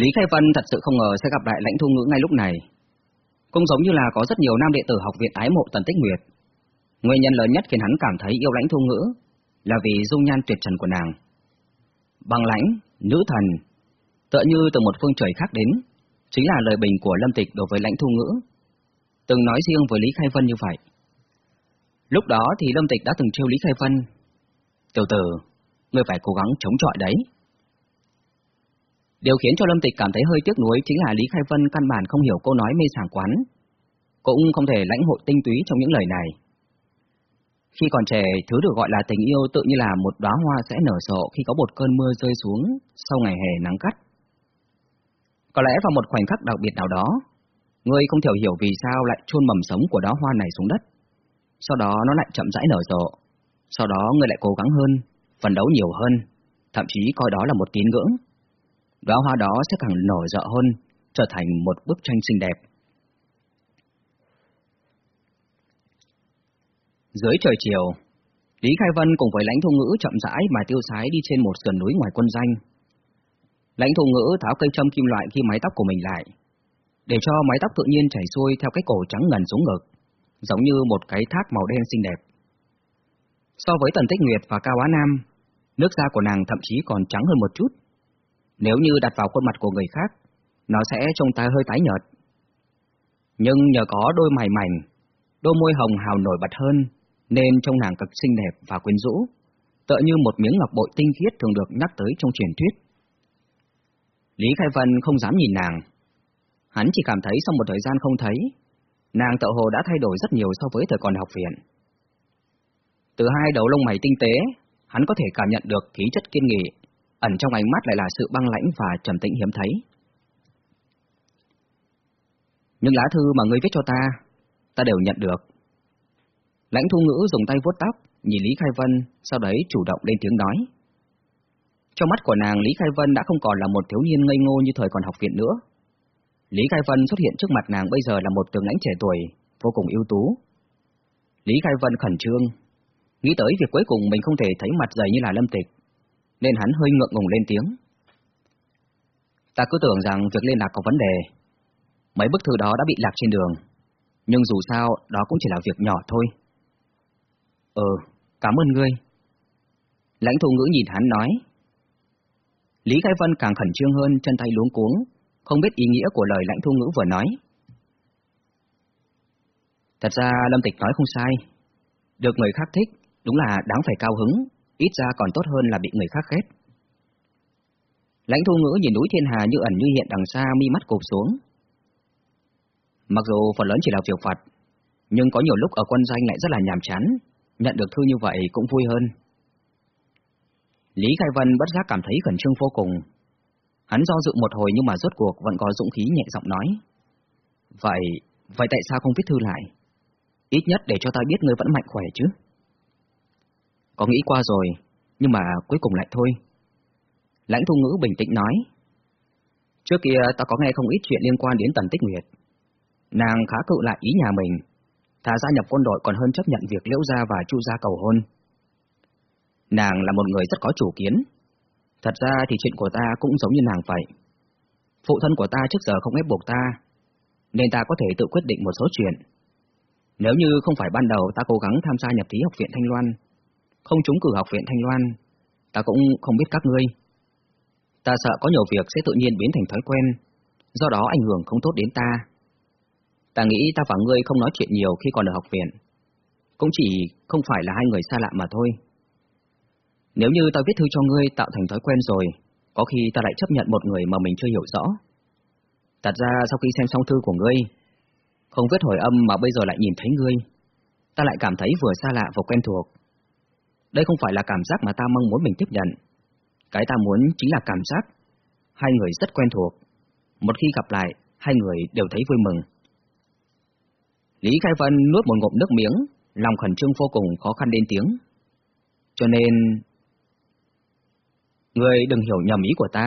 Lý Khai Vân thật sự không ngờ sẽ gặp lại lãnh thu ngữ ngay lúc này. Cũng giống như là có rất nhiều nam đệ tử học viện ái mộ Tần Tích Nguyệt. Nguyên nhân lớn nhất khiến hắn cảm thấy yêu lãnh thu ngữ là vì dung nhan tuyệt trần của nàng. Bằng lãnh, nữ thần, tựa như từ một phương trời khác đến, chính là lời bình của Lâm Tịch đối với lãnh thu ngữ. Từng nói riêng với Lý Khai Vân như vậy. Lúc đó thì Lâm Tịch đã từng trêu Lý Khai Vân. Tiểu tử, ngươi phải cố gắng chống chọi đấy. Điều khiến cho Lâm Tịch cảm thấy hơi tiếc nuối chính là Lý Khai Vân căn bản không hiểu cô nói mê sảng quán, cũng không thể lãnh hội tinh túy trong những lời này. Khi còn trẻ, thứ được gọi là tình yêu tự như là một đóa hoa sẽ nở rộ khi có một cơn mưa rơi xuống sau ngày hè nắng cắt. Có lẽ vào một khoảnh khắc đặc biệt nào đó, ngươi không thể hiểu vì sao lại chôn mầm sống của đóa hoa này xuống đất. Sau đó nó lại chậm rãi nở rộ. Sau đó ngươi lại cố gắng hơn, phấn đấu nhiều hơn, thậm chí coi đó là một tín ngưỡng đóa hoa đó sẽ càng nổi rộ hơn, trở thành một bức tranh xinh đẹp. Dưới trời chiều, Lý Khai Vân cùng với lãnh thu ngữ chậm rãi mà tiêu sái đi trên một sườn núi ngoài quân danh. Lãnh thu ngữ tháo cây châm kim loại khi mái tóc của mình lại, để cho mái tóc tự nhiên chảy xuôi theo cái cổ trắng ngần xuống ngực, giống như một cái thác màu đen xinh đẹp. So với Tần Tích Nguyệt và Cao Á Nam, nước da của nàng thậm chí còn trắng hơn một chút. Nếu như đặt vào khuôn mặt của người khác, nó sẽ trông ta hơi tái nhợt. Nhưng nhờ có đôi mày mảnh, đôi môi hồng hào nổi bật hơn, nên trông nàng cực xinh đẹp và quyến rũ, tựa như một miếng ngọc bội tinh khiết thường được nhắc tới trong truyền thuyết. Lý Khai Vân không dám nhìn nàng. Hắn chỉ cảm thấy sau một thời gian không thấy, nàng tự hồ đã thay đổi rất nhiều so với thời còn học viện. Từ hai đầu lông mày tinh tế, hắn có thể cảm nhận được khí chất kiên nghị, ẩn trong ánh mắt lại là sự băng lãnh và trầm tĩnh hiếm thấy. Những lá thư mà ngươi viết cho ta, ta đều nhận được. Lãnh thu ngữ dùng tay vuốt tóc, nhìn Lý Khai Vân, sau đấy chủ động lên tiếng nói. Trong mắt của nàng, Lý Khai Vân đã không còn là một thiếu niên ngây ngô như thời còn học viện nữa. Lý Khai Vân xuất hiện trước mặt nàng bây giờ là một tướng lãnh trẻ tuổi, vô cùng ưu tú. Lý Khai Vân khẩn trương, nghĩ tới việc cuối cùng mình không thể thấy mặt dày như là Lâm Tịch, nên hắn hơi ngượng ngùng lên tiếng. Ta cứ tưởng rằng việc liên lạc có vấn đề. Mấy bức thư đó đã bị lạc trên đường, nhưng dù sao đó cũng chỉ là việc nhỏ thôi. Ừ, cảm ơn ngươi. Lãnh thủ ngữ nhìn hắn nói. Lý Khai Vân càng khẩn trương hơn, chân tay luống cuống, không biết ý nghĩa của lời lãnh thu ngữ vừa nói. Thật ra Lâm Tịch nói không sai. Được người khác thích, đúng là đáng phải cao hứng, ít ra còn tốt hơn là bị người khác ghét. Lãnh thu ngữ nhìn núi thiên hà như ẩn như hiện đằng xa mi mắt cụp xuống. Mặc dù phần lớn chỉ là việc phật, nhưng có nhiều lúc ở quân danh lại rất là nhàm chán, nhận được thư như vậy cũng vui hơn. Lý Khai Vân bất giác cảm thấy khẩn trương vô cùng. Hắn do dự một hồi nhưng mà rốt cuộc vẫn có dũng khí nhẹ giọng nói. Vậy, vậy tại sao không viết thư lại? Ít nhất để cho ta biết ngươi vẫn mạnh khỏe chứ. Có nghĩ qua rồi, nhưng mà cuối cùng lại thôi. Lãnh thu ngữ bình tĩnh nói. Trước kia ta có nghe không ít chuyện liên quan đến Tần Tích Nguyệt. Nàng khá cự lại ý nhà mình, thà gia nhập quân đội còn hơn chấp nhận việc liễu gia và chu gia cầu hôn. Nàng là một người rất có chủ kiến. Thật ra thì chuyện của ta cũng giống như nàng vậy. Phụ thân của ta trước giờ không ép buộc ta, nên ta có thể tự quyết định một số chuyện. Nếu như không phải ban đầu ta cố gắng tham gia nhập thí học viện Thanh Loan, không trúng cử học viện Thanh Loan, ta cũng không biết các ngươi. Ta sợ có nhiều việc sẽ tự nhiên biến thành thói quen, do đó ảnh hưởng không tốt đến ta. Ta nghĩ ta và ngươi không nói chuyện nhiều khi còn ở học viện, cũng chỉ không phải là hai người xa lạ mà thôi. Nếu như ta viết thư cho ngươi tạo thành thói quen rồi, có khi ta lại chấp nhận một người mà mình chưa hiểu rõ. Thật ra sau khi xem xong thư của ngươi, không viết hồi âm mà bây giờ lại nhìn thấy ngươi, ta lại cảm thấy vừa xa lạ vừa quen thuộc, đây không phải là cảm giác mà ta mong muốn mình tiếp nhận. Cái ta muốn chính là cảm giác hai người rất quen thuộc. Một khi gặp lại, hai người đều thấy vui mừng. Lý Khai Vân nuốt một ngụm nước miếng, lòng khẩn trương vô cùng khó khăn lên tiếng. Cho nên... Người đừng hiểu nhầm ý của ta.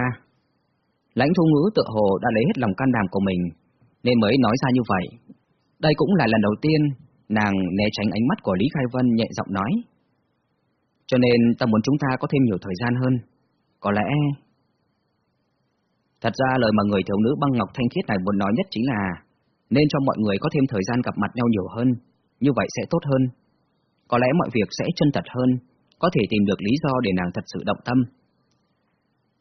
Lãnh thu ngữ tự hồ đã lấy hết lòng can đảm của mình, nên mới nói ra như vậy. Đây cũng là lần đầu tiên nàng né tránh ánh mắt của Lý Khai Vân nhẹ giọng nói. Cho nên ta muốn chúng ta có thêm nhiều thời gian hơn. Có lẽ... Thật ra lời mà người thiếu nữ băng ngọc thanh khiết này muốn nói nhất chính là nên cho mọi người có thêm thời gian gặp mặt nhau nhiều hơn, như vậy sẽ tốt hơn. Có lẽ mọi việc sẽ chân thật hơn, có thể tìm được lý do để nàng thật sự động tâm.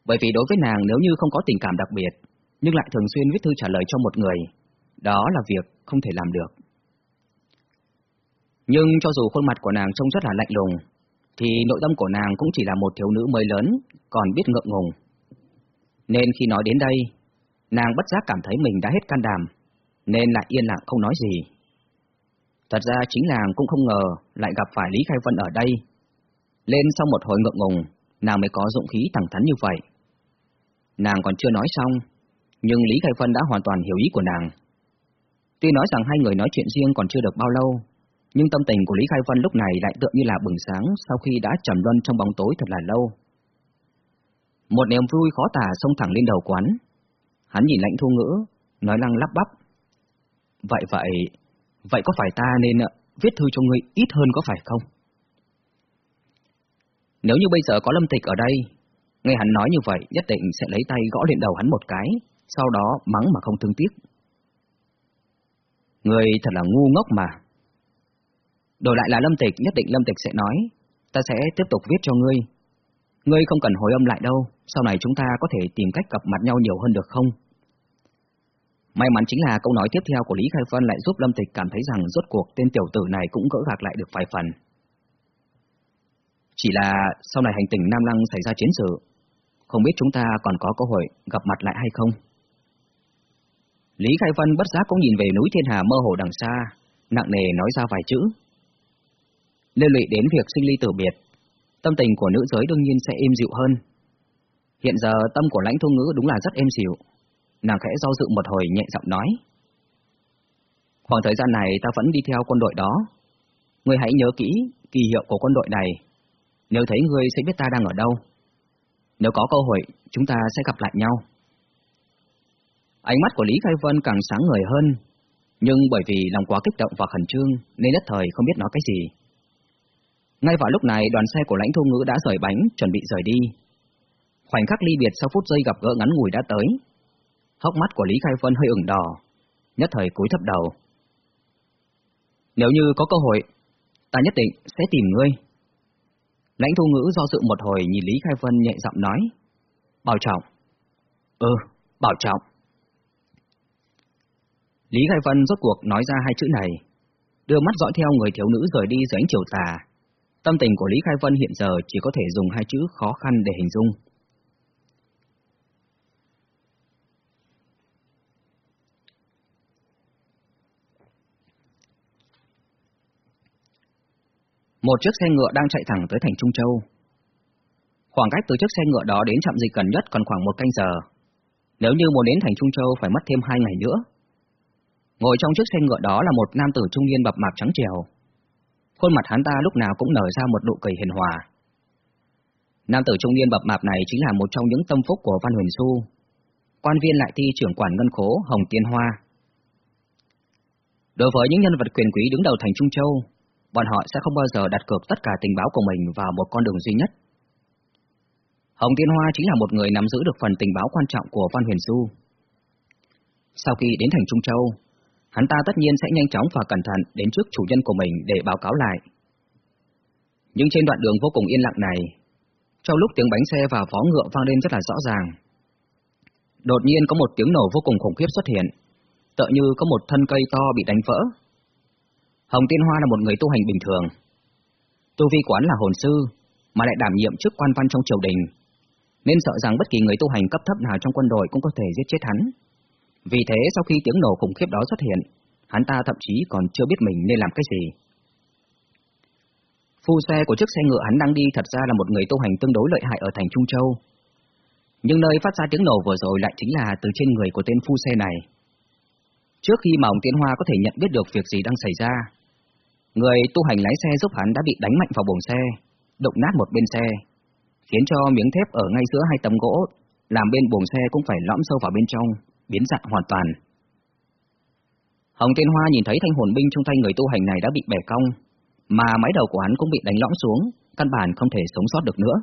Bởi vì đối với nàng nếu như không có tình cảm đặc biệt, nhưng lại thường xuyên viết thư trả lời cho một người, đó là việc không thể làm được. Nhưng cho dù khuôn mặt của nàng trông rất là lạnh lùng, thì nội tâm của nàng cũng chỉ là một thiếu nữ mới lớn, còn biết ngượng ngùng. Nên khi nói đến đây, nàng bất giác cảm thấy mình đã hết can đảm, nên lại yên lặng không nói gì. Thật ra chính nàng cũng không ngờ lại gặp phải Lý Khai Vân ở đây. Lên sau một hồi ngượng ngùng, nàng mới có dụng khí thẳng thắn như vậy. Nàng còn chưa nói xong, nhưng Lý Khai Vân đã hoàn toàn hiểu ý của nàng. Tuy nói rằng hai người nói chuyện riêng còn chưa được bao lâu, nhưng tâm tình của Lý Khai Vân lúc này lại tựa như là bừng sáng sau khi đã trầm luân trong bóng tối thật là lâu. Một niềm vui khó tả xông thẳng lên đầu quán. Hắn nhìn lãnh thu ngữ, nói lăng lắp bắp. Vậy vậy, vậy có phải ta nên ờ, viết thư cho ngươi ít hơn có phải không? Nếu như bây giờ có lâm tịch ở đây, nghe hắn nói như vậy nhất định sẽ lấy tay gõ lên đầu hắn một cái, sau đó mắng mà không thương tiếc. Người thật là ngu ngốc mà. Đổi lại là lâm tịch, nhất định lâm tịch sẽ nói, ta sẽ tiếp tục viết cho ngươi. Ngươi không cần hồi âm lại đâu, sau này chúng ta có thể tìm cách gặp mặt nhau nhiều hơn được không? May mắn chính là câu nói tiếp theo của Lý Khai Vân lại giúp Lâm Tịch cảm thấy rằng rốt cuộc tên tiểu tử này cũng gỡ gạc lại được vài phần. Chỉ là sau này hành tình Nam Lăng xảy ra chiến sự, không biết chúng ta còn có cơ hội gặp mặt lại hay không? Lý Khai Vân bất giác cũng nhìn về núi Thiên Hà mơ hồ đằng xa, nặng nề nói ra vài chữ. Liên lụy đến việc sinh ly tử biệt, tâm tình của nữ giới đương nhiên sẽ êm dịu hơn. Hiện giờ tâm của lãnh thu ngữ đúng là rất êm dịu, nàng khẽ do dự một hồi nhẹ giọng nói. Khoảng thời gian này ta vẫn đi theo quân đội đó. Ngươi hãy nhớ kỹ kỳ hiệu của quân đội này. Nếu thấy ngươi sẽ biết ta đang ở đâu. Nếu có cơ hội, chúng ta sẽ gặp lại nhau. Ánh mắt của Lý Khai Vân càng sáng ngời hơn, nhưng bởi vì lòng quá kích động và khẩn trương nên nhất thời không biết nói cái gì. Ngay vào lúc này đoàn xe của lãnh thu ngữ đã rời bánh, chuẩn bị rời đi. Khoảnh khắc ly biệt sau phút giây gặp gỡ ngắn ngủi đã tới, Hốc mắt của Lý Khai Vân hơi ửng đỏ, nhất thời cúi thấp đầu. Nếu như có cơ hội, ta nhất định sẽ tìm ngươi. Lãnh thu ngữ do dự một hồi nhìn Lý Khai Vân nhẹ giọng nói. Bảo trọng. Ừ, bảo trọng. Lý Khai Vân rốt cuộc nói ra hai chữ này, đưa mắt dõi theo người thiếu nữ rời đi dưới ánh chiều tà. Tâm tình của Lý Khai Vân hiện giờ chỉ có thể dùng hai chữ khó khăn để hình dung. Một chiếc xe ngựa đang chạy thẳng tới thành Trung Châu. Khoảng cách từ chiếc xe ngựa đó đến trạm dịch gần nhất còn khoảng một canh giờ. Nếu như muốn đến thành Trung Châu phải mất thêm hai ngày nữa. Ngồi trong chiếc xe ngựa đó là một nam tử trung niên bập mạp trắng trèo. Khuôn mặt hắn ta lúc nào cũng nở ra một nụ cười hiền hòa. Nam tử trung niên bập mạp này chính là một trong những tâm phúc của Văn Huyền Xu, quan viên lại thi trưởng quản ngân khố Hồng Tiên Hoa. Đối với những nhân vật quyền quý đứng đầu thành Trung Châu, bọn họ sẽ không bao giờ đặt cược tất cả tình báo của mình vào một con đường duy nhất. Hồng Tiên Hoa chính là một người nắm giữ được phần tình báo quan trọng của Văn Huyền Du. Sau khi đến thành Trung Châu, hắn ta tất nhiên sẽ nhanh chóng và cẩn thận đến trước chủ nhân của mình để báo cáo lại. Nhưng trên đoạn đường vô cùng yên lặng này, trong lúc tiếng bánh xe và vó ngựa vang lên rất là rõ ràng, đột nhiên có một tiếng nổ vô cùng khủng khiếp xuất hiện, tựa như có một thân cây to bị đánh vỡ, Hồng Tiên Hoa là một người tu hành bình thường. Tu vi quán là hồn sư, mà lại đảm nhiệm chức quan văn trong triều đình, nên sợ rằng bất kỳ người tu hành cấp thấp nào trong quân đội cũng có thể giết chết hắn. Vì thế sau khi tiếng nổ khủng khiếp đó xuất hiện, hắn ta thậm chí còn chưa biết mình nên làm cái gì. Phu xe của chiếc xe ngựa hắn đang đi thật ra là một người tu hành tương đối lợi hại ở thành Trung Châu. Nhưng nơi phát ra tiếng nổ vừa rồi lại chính là từ trên người của tên phu xe này. Trước khi mà ông Tiến Hoa có thể nhận biết được việc gì đang xảy ra, Người tu hành lái xe giúp hắn đã bị đánh mạnh vào buồng xe, động nát một bên xe, khiến cho miếng thép ở ngay giữa hai tấm gỗ, làm bên buồng xe cũng phải lõm sâu vào bên trong, biến dạng hoàn toàn. Hồng Thiên Hoa nhìn thấy thanh hồn binh trong tay người tu hành này đã bị bẻ cong, mà mái đầu của hắn cũng bị đánh lõm xuống, căn bản không thể sống sót được nữa.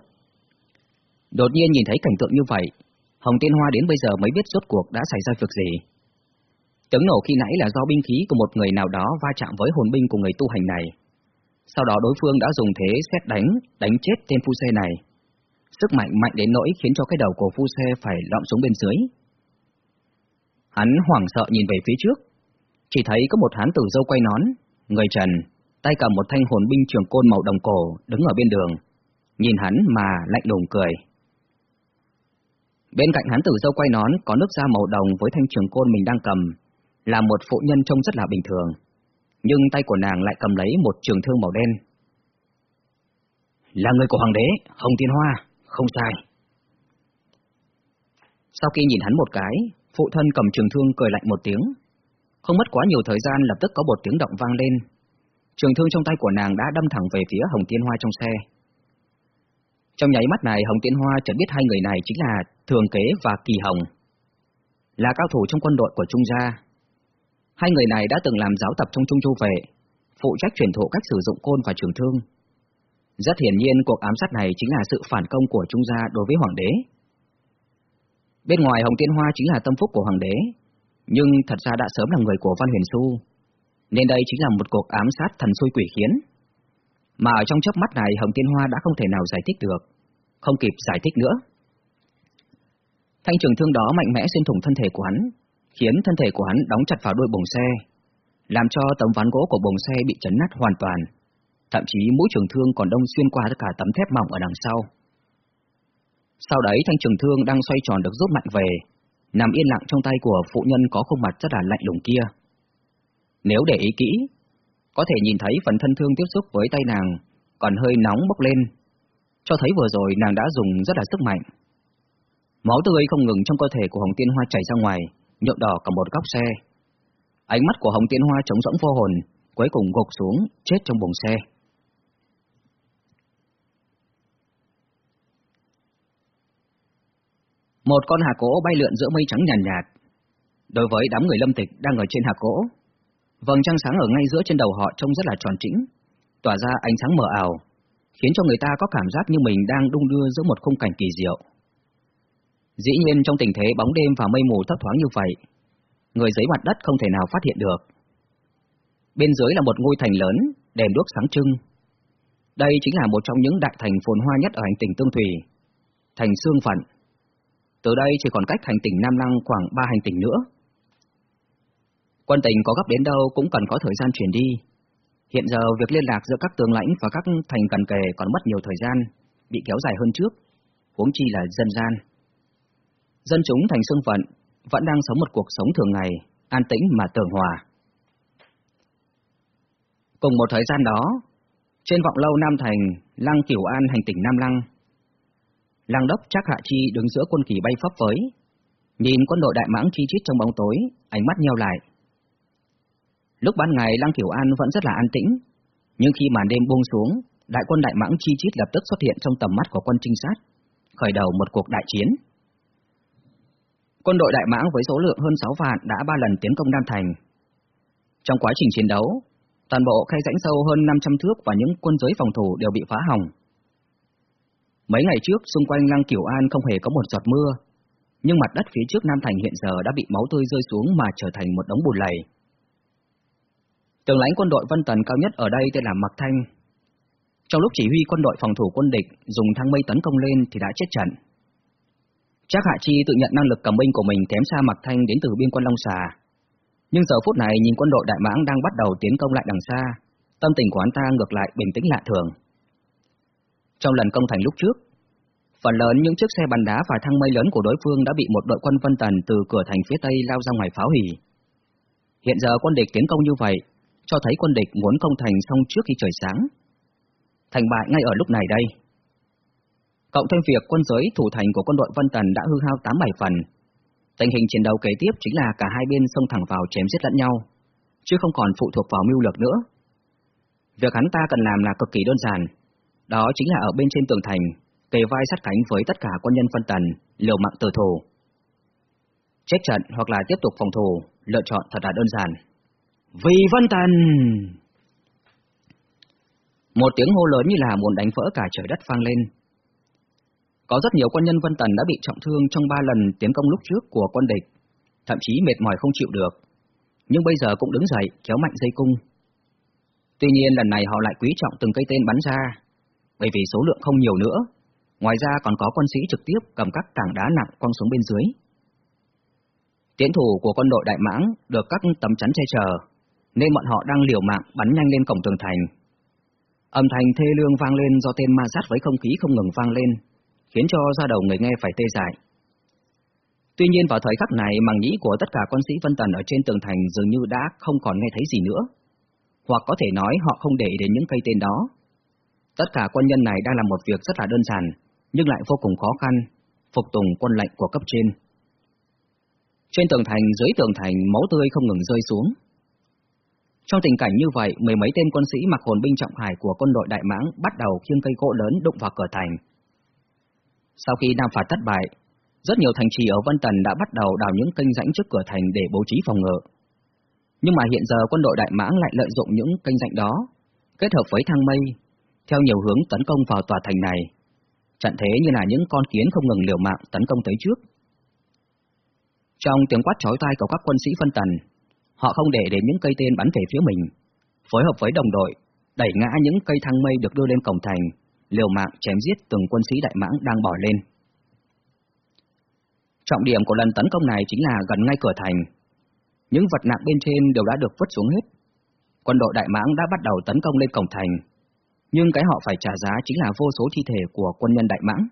Đột nhiên nhìn thấy cảnh tượng như vậy, Hồng Thiên Hoa đến bây giờ mới biết rốt cuộc đã xảy ra việc gì. Tiếng nổ khi nãy là do binh khí của một người nào đó va chạm với hồn binh của người tu hành này. Sau đó đối phương đã dùng thế xét đánh, đánh chết tên phu xe này. Sức mạnh mạnh đến nỗi khiến cho cái đầu của phu xe phải lõm xuống bên dưới. Hắn hoảng sợ nhìn về phía trước, chỉ thấy có một hán tử dâu quay nón, người trần, tay cầm một thanh hồn binh trường côn màu đồng cổ đứng ở bên đường, nhìn hắn mà lạnh lùng cười. Bên cạnh hắn tử dâu quay nón có nước da màu đồng với thanh trường côn mình đang cầm, là một phụ nhân trông rất là bình thường, nhưng tay của nàng lại cầm lấy một trường thương màu đen. Là người của hoàng đế, Hồng Tiên Hoa, không sai. Sau khi nhìn hắn một cái, phụ thân cầm trường thương cười lạnh một tiếng. Không mất quá nhiều thời gian lập tức có một tiếng động vang lên. Trường thương trong tay của nàng đã đâm thẳng về phía Hồng Tiên Hoa trong xe. Trong nháy mắt này Hồng Tiên Hoa chợt biết hai người này chính là Thường Kế và Kỳ Hồng. Là cao thủ trong quân đội của Trung Gia. Hai người này đã từng làm giáo tập trong Trung châu vệ, phụ trách truyền thụ cách sử dụng côn và trường thương. Rất hiển nhiên cuộc ám sát này chính là sự phản công của Trung Gia đối với Hoàng đế. Bên ngoài Hồng Tiên Hoa chính là tâm phúc của Hoàng đế, nhưng thật ra đã sớm là người của Văn Huyền Xu, nên đây chính là một cuộc ám sát thần xui quỷ khiến. Mà ở trong chớp mắt này Hồng Tiên Hoa đã không thể nào giải thích được, không kịp giải thích nữa. Thanh trường thương đó mạnh mẽ xuyên thủng thân thể của hắn, khiến thân thể của hắn đóng chặt vào đuôi bồng xe, làm cho tấm ván gỗ của bồng xe bị chấn nát hoàn toàn. Thậm chí mũi trường thương còn đông xuyên qua tất cả tấm thép mỏng ở đằng sau. Sau đấy thanh trường thương đang xoay tròn được rút mạnh về, nằm yên lặng trong tay của phụ nhân có khuôn mặt rất là lạnh lùng kia. Nếu để ý kỹ, có thể nhìn thấy phần thân thương tiếp xúc với tay nàng còn hơi nóng bốc lên, cho thấy vừa rồi nàng đã dùng rất là sức mạnh. Máu tươi không ngừng trong cơ thể của Hồng Tiên Hoa chảy ra ngoài, nhuộm đỏ cả một góc xe. Ánh mắt của Hồng Tiên Hoa trống rỗng vô hồn, cuối cùng gục xuống, chết trong buồng xe. Một con hà cỗ bay lượn giữa mây trắng nhàn nhạt, nhạt. Đối với đám người lâm tịch đang ở trên hà cỗ, vầng trăng sáng ở ngay giữa trên đầu họ trông rất là tròn trĩnh, tỏa ra ánh sáng mờ ảo, khiến cho người ta có cảm giác như mình đang đung đưa giữa một khung cảnh kỳ diệu. Dĩ nhiên trong tình thế bóng đêm và mây mù thấp thoáng như vậy, người dưới mặt đất không thể nào phát hiện được. Bên dưới là một ngôi thành lớn, đèn đuốc sáng trưng. Đây chính là một trong những đại thành phồn hoa nhất ở hành tinh Tương Thủy, thành Sương Phận. Từ đây chỉ còn cách hành tỉnh Nam Lăng khoảng ba hành tinh nữa. Quân tình có gấp đến đâu cũng cần có thời gian chuyển đi. Hiện giờ việc liên lạc giữa các tướng lãnh và các thành cần kề còn mất nhiều thời gian, bị kéo dài hơn trước, huống chi là dân gian. Dân chúng thành xương phận vẫn đang sống một cuộc sống thường ngày, an tĩnh mà tường hòa. Cùng một thời gian đó, trên vọng lâu Nam Thành, Lăng Kiểu An hành tỉnh Nam Lăng, Lăng đốc Trác Hạ Chi đứng giữa quân kỳ bay phấp phới, nhìn quân đội đại mãng chi chít trong bóng tối, ánh mắt nheo lại. Lúc ban ngày Lăng Kiểu An vẫn rất là an tĩnh, nhưng khi màn đêm buông xuống, đại quân đại mãng chi chít lập tức xuất hiện trong tầm mắt của quân trinh sát, khởi đầu một cuộc đại chiến. Quân đội đại mãng với số lượng hơn 6 vạn đã ba lần tiến công Nam Thành. Trong quá trình chiến đấu, toàn bộ khay rãnh sâu hơn 500 thước và những quân giới phòng thủ đều bị phá hỏng. Mấy ngày trước, xung quanh Lăng Kiểu An không hề có một giọt mưa, nhưng mặt đất phía trước Nam Thành hiện giờ đã bị máu tươi rơi xuống mà trở thành một đống bùn lầy. Tướng lãnh quân đội Vân Tần cao nhất ở đây tên là Mạc Thanh. Trong lúc chỉ huy quân đội phòng thủ quân địch dùng thang mây tấn công lên thì đã chết trận. Chắc Hạ Chi tự nhận năng lực cầm binh của mình kém xa Mạc Thanh đến từ biên quân Long Xà. Nhưng giờ phút này nhìn quân đội Đại Mãng đang bắt đầu tiến công lại đằng xa, tâm tình của hắn ta ngược lại bình tĩnh lạ thường. Trong lần công thành lúc trước, phần lớn những chiếc xe bắn đá và thang mây lớn của đối phương đã bị một đội quân Vân Tần từ cửa thành phía tây lao ra ngoài phá hủy. Hiện giờ quân địch tiến công như vậy, cho thấy quân địch muốn công thành xong trước khi trời sáng. Thành bại ngay ở lúc này đây. Cộng thêm việc quân giới thủ thành của quân đội Vân Tần đã hư hao 8-7 phần. Tình hình chiến đấu kế tiếp chính là cả hai bên xông thẳng vào chém giết lẫn nhau, chứ không còn phụ thuộc vào mưu lược nữa. Việc hắn ta cần làm là cực kỳ đơn giản, đó chính là ở bên trên tường thành, kề vai sát cánh với tất cả quân nhân phân Tần, liều mạng tử thủ. Chết trận hoặc là tiếp tục phòng thủ, lựa chọn thật là đơn giản. Vì Vân Tần! Một tiếng hô lớn như là muốn đánh vỡ cả trời đất vang lên. Có rất nhiều quân nhân Vân Tần đã bị trọng thương trong ba lần tiến công lúc trước của quân địch, thậm chí mệt mỏi không chịu được, nhưng bây giờ cũng đứng dậy kéo mạnh dây cung. Tuy nhiên lần này họ lại quý trọng từng cây tên bắn ra, bởi vì số lượng không nhiều nữa, ngoài ra còn có quân sĩ trực tiếp cầm các tảng đá nặng quăng xuống bên dưới. Tiến thủ của quân đội Đại Mãng được các tấm chắn che chở, nên bọn họ đang liều mạng bắn nhanh lên cổng tường thành. Âm thanh thê lương vang lên do tên ma sát với không khí không ngừng vang lên, khiến cho da đầu người nghe phải tê dại. Tuy nhiên vào thời khắc này, màng nhĩ của tất cả quân sĩ Vân Tần ở trên tường thành dường như đã không còn nghe thấy gì nữa. Hoặc có thể nói họ không để đến những cây tên đó. Tất cả quân nhân này đang làm một việc rất là đơn giản, nhưng lại vô cùng khó khăn, phục tùng quân lệnh của cấp trên. Trên tường thành, dưới tường thành, máu tươi không ngừng rơi xuống. Trong tình cảnh như vậy, mười mấy tên quân sĩ mặc hồn binh trọng hải của quân đội Đại Mãng bắt đầu khiêng cây gỗ lớn đụng vào cửa thành. Sau khi Nam phạt thất bại, rất nhiều thành trì ở Vân Tần đã bắt đầu đào những kênh rãnh trước cửa thành để bố trí phòng ngự. Nhưng mà hiện giờ quân đội Đại Mãng lại lợi dụng những kênh rãnh đó, kết hợp với thang mây, theo nhiều hướng tấn công vào tòa thành này. Trận thế như là những con kiến không ngừng liều mạng tấn công tới trước. Trong tiếng quát chói tai của các quân sĩ phân tần, họ không để đến những cây tên bắn về phía mình, phối hợp với đồng đội, đẩy ngã những cây thang mây được đưa lên cổng thành, liều mạng chém giết từng quân sĩ đại mãng đang bỏ lên. Trọng điểm của lần tấn công này chính là gần ngay cửa thành. Những vật nặng bên trên đều đã được vứt xuống hết. Quân đội Đại Mãng đã bắt đầu tấn công lên cổng thành, nhưng cái họ phải trả giá chính là vô số thi thể của quân nhân Đại Mãng.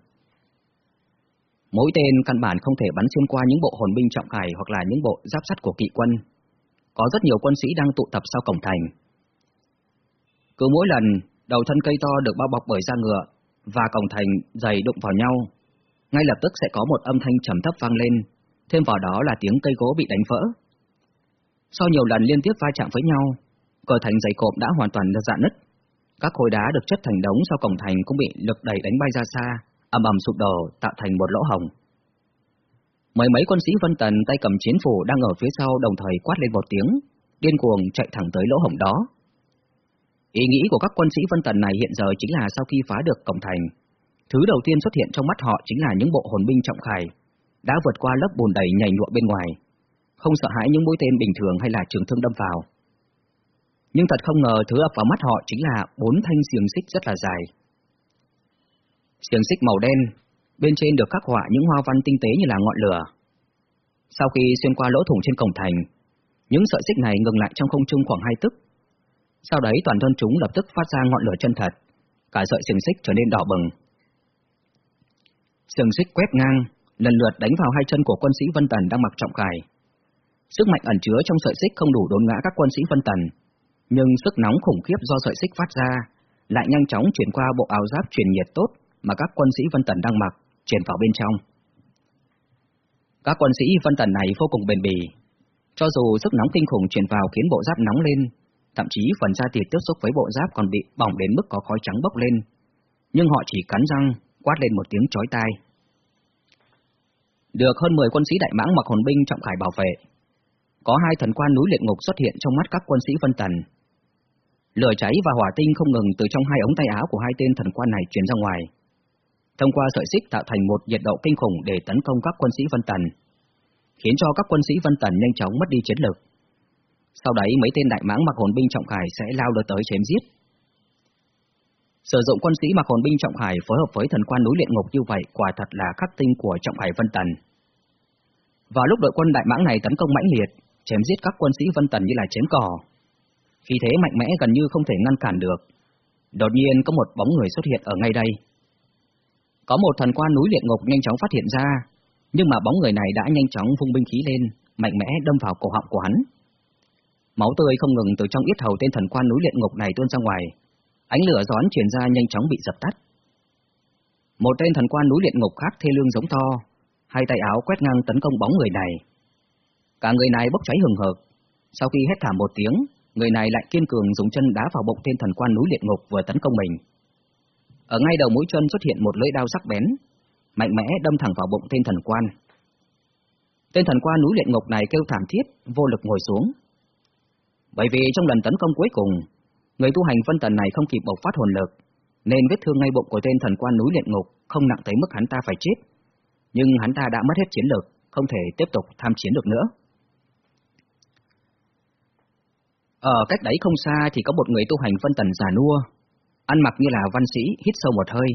Mỗi tên căn bản không thể bắn xuyên qua những bộ hồn binh trọng khải hoặc là những bộ giáp sắt của kỵ quân. Có rất nhiều quân sĩ đang tụ tập sau cổng thành. Cứ mỗi lần đầu thân cây to được bao bọc bởi da ngựa và cổng thành dày đụng vào nhau, ngay lập tức sẽ có một âm thanh trầm thấp vang lên, thêm vào đó là tiếng cây gỗ bị đánh vỡ. Sau nhiều lần liên tiếp va chạm với nhau, cờ thành dày cộm đã hoàn toàn dạn nứt. Các khối đá được chất thành đống sau cổng thành cũng bị lực đẩy đánh bay ra xa, ầm ầm sụp đổ tạo thành một lỗ hồng. Mấy mấy quân sĩ Vân Tần tay cầm chiến phủ đang ở phía sau đồng thời quát lên một tiếng, điên cuồng chạy thẳng tới lỗ hồng đó. Ý nghĩ của các quân sĩ Vân Tần này hiện giờ chính là sau khi phá được cổng thành, thứ đầu tiên xuất hiện trong mắt họ chính là những bộ hồn binh trọng khải, đã vượt qua lớp bùn đầy nhảy nhụa bên ngoài, không sợ hãi những mũi tên bình thường hay là trường thương đâm vào. Nhưng thật không ngờ thứ ập vào mắt họ chính là bốn thanh xiềng xích rất là dài. Xiềng xích màu đen, bên trên được khắc họa những hoa văn tinh tế như là ngọn lửa. Sau khi xuyên qua lỗ thủng trên cổng thành, những sợi xích này ngừng lại trong không trung khoảng hai tức. Sau đấy toàn thân chúng lập tức phát ra ngọn lửa chân thật, cả sợi xiềng xích trở nên đỏ bừng. Xiềng xích quét ngang, lần lượt đánh vào hai chân của quân sĩ Vân Tần đang mặc trọng cài. Sức mạnh ẩn chứa trong sợi xích không đủ đốn ngã các quân sĩ Vân Tần, nhưng sức nóng khủng khiếp do sợi xích phát ra lại nhanh chóng chuyển qua bộ áo giáp truyền nhiệt tốt mà các quân sĩ Vân Tần đang mặc, truyền vào bên trong. Các quân sĩ Vân Tần này vô cùng bền bỉ, cho dù sức nóng kinh khủng truyền vào khiến bộ giáp nóng lên, thậm chí phần da thịt tiếp xúc với bộ giáp còn bị bỏng đến mức có khói trắng bốc lên, nhưng họ chỉ cắn răng, quát lên một tiếng chói tai. Được hơn 10 quân sĩ đại mãng mặc hồn binh trọng khải bảo vệ, có hai thần quan núi luyện ngục xuất hiện trong mắt các quân sĩ Vân Tần. Lửa cháy và hỏa tinh không ngừng từ trong hai ống tay áo của hai tên thần quan này truyền ra ngoài thông qua sợi xích tạo thành một nhiệt độ kinh khủng để tấn công các quân sĩ Vân Tần, khiến cho các quân sĩ Vân Tần nhanh chóng mất đi chiến lực. Sau đấy mấy tên đại mãng mặc hồn binh trọng khải sẽ lao đỡ tới chém giết. Sử dụng quân sĩ mặc hồn binh trọng hải phối hợp với thần quan núi luyện ngục như vậy quả thật là khắc tinh của trọng hải Vân Tần. Vào lúc đội quân đại mãng này tấn công mãnh liệt, chém giết các quân sĩ Vân Tần như là chém cỏ. Khi thế mạnh mẽ gần như không thể ngăn cản được. Đột nhiên có một bóng người xuất hiện ở ngay đây. Có một thần quan núi luyện ngục nhanh chóng phát hiện ra, nhưng mà bóng người này đã nhanh chóng vung binh khí lên, mạnh mẽ đâm vào cổ họng của hắn. Máu tươi không ngừng từ trong yết hầu tên thần quan núi luyện ngục này tuôn ra ngoài, ánh lửa gión truyền ra nhanh chóng bị dập tắt. Một tên thần quan núi luyện ngục khác thê lương giống to, hai tay áo quét ngang tấn công bóng người này. Cả người này bốc cháy hừng hực, sau khi hét thảm một tiếng, người này lại kiên cường dùng chân đá vào bụng tên thần quan núi liệt ngục vừa tấn công mình. Ở ngay đầu mũi chân xuất hiện một lưỡi đao sắc bén, mạnh mẽ đâm thẳng vào bụng tên thần quan. Tên thần quan núi liệt ngục này kêu thảm thiết, vô lực ngồi xuống. Bởi vì trong lần tấn công cuối cùng, người tu hành phân tần này không kịp bộc phát hồn lực, nên vết thương ngay bụng của tên thần quan núi liệt ngục không nặng tới mức hắn ta phải chết. Nhưng hắn ta đã mất hết chiến lược, không thể tiếp tục tham chiến được nữa. Ở cách đấy không xa thì có một người tu hành phân tần già nua, ăn mặc như là văn sĩ, hít sâu một hơi,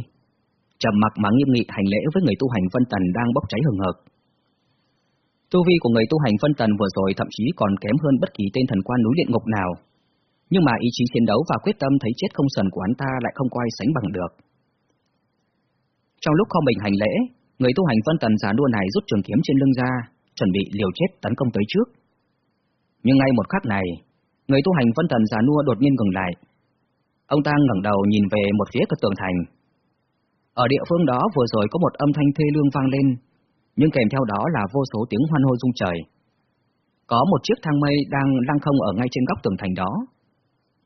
trầm mặc mà nghiêm nghị hành lễ với người tu hành phân tần đang bốc cháy hừng hực. Tu vi của người tu hành phân tần vừa rồi thậm chí còn kém hơn bất kỳ tên thần quan núi luyện ngục nào, nhưng mà ý chí chiến đấu và quyết tâm thấy chết không sần của hắn ta lại không quay sánh bằng được. Trong lúc không mình hành lễ, người tu hành phân tần giả đua này rút trường kiếm trên lưng ra, chuẩn bị liều chết tấn công tới trước. Nhưng ngay một khắc này, người tu hành phân thần giả nua đột nhiên ngừng lại. Ông ta ngẩng đầu nhìn về một phía của tường thành. Ở địa phương đó vừa rồi có một âm thanh thê lương vang lên, nhưng kèm theo đó là vô số tiếng hoan hô rung trời. Có một chiếc thang mây đang lăng không ở ngay trên góc tường thành đó.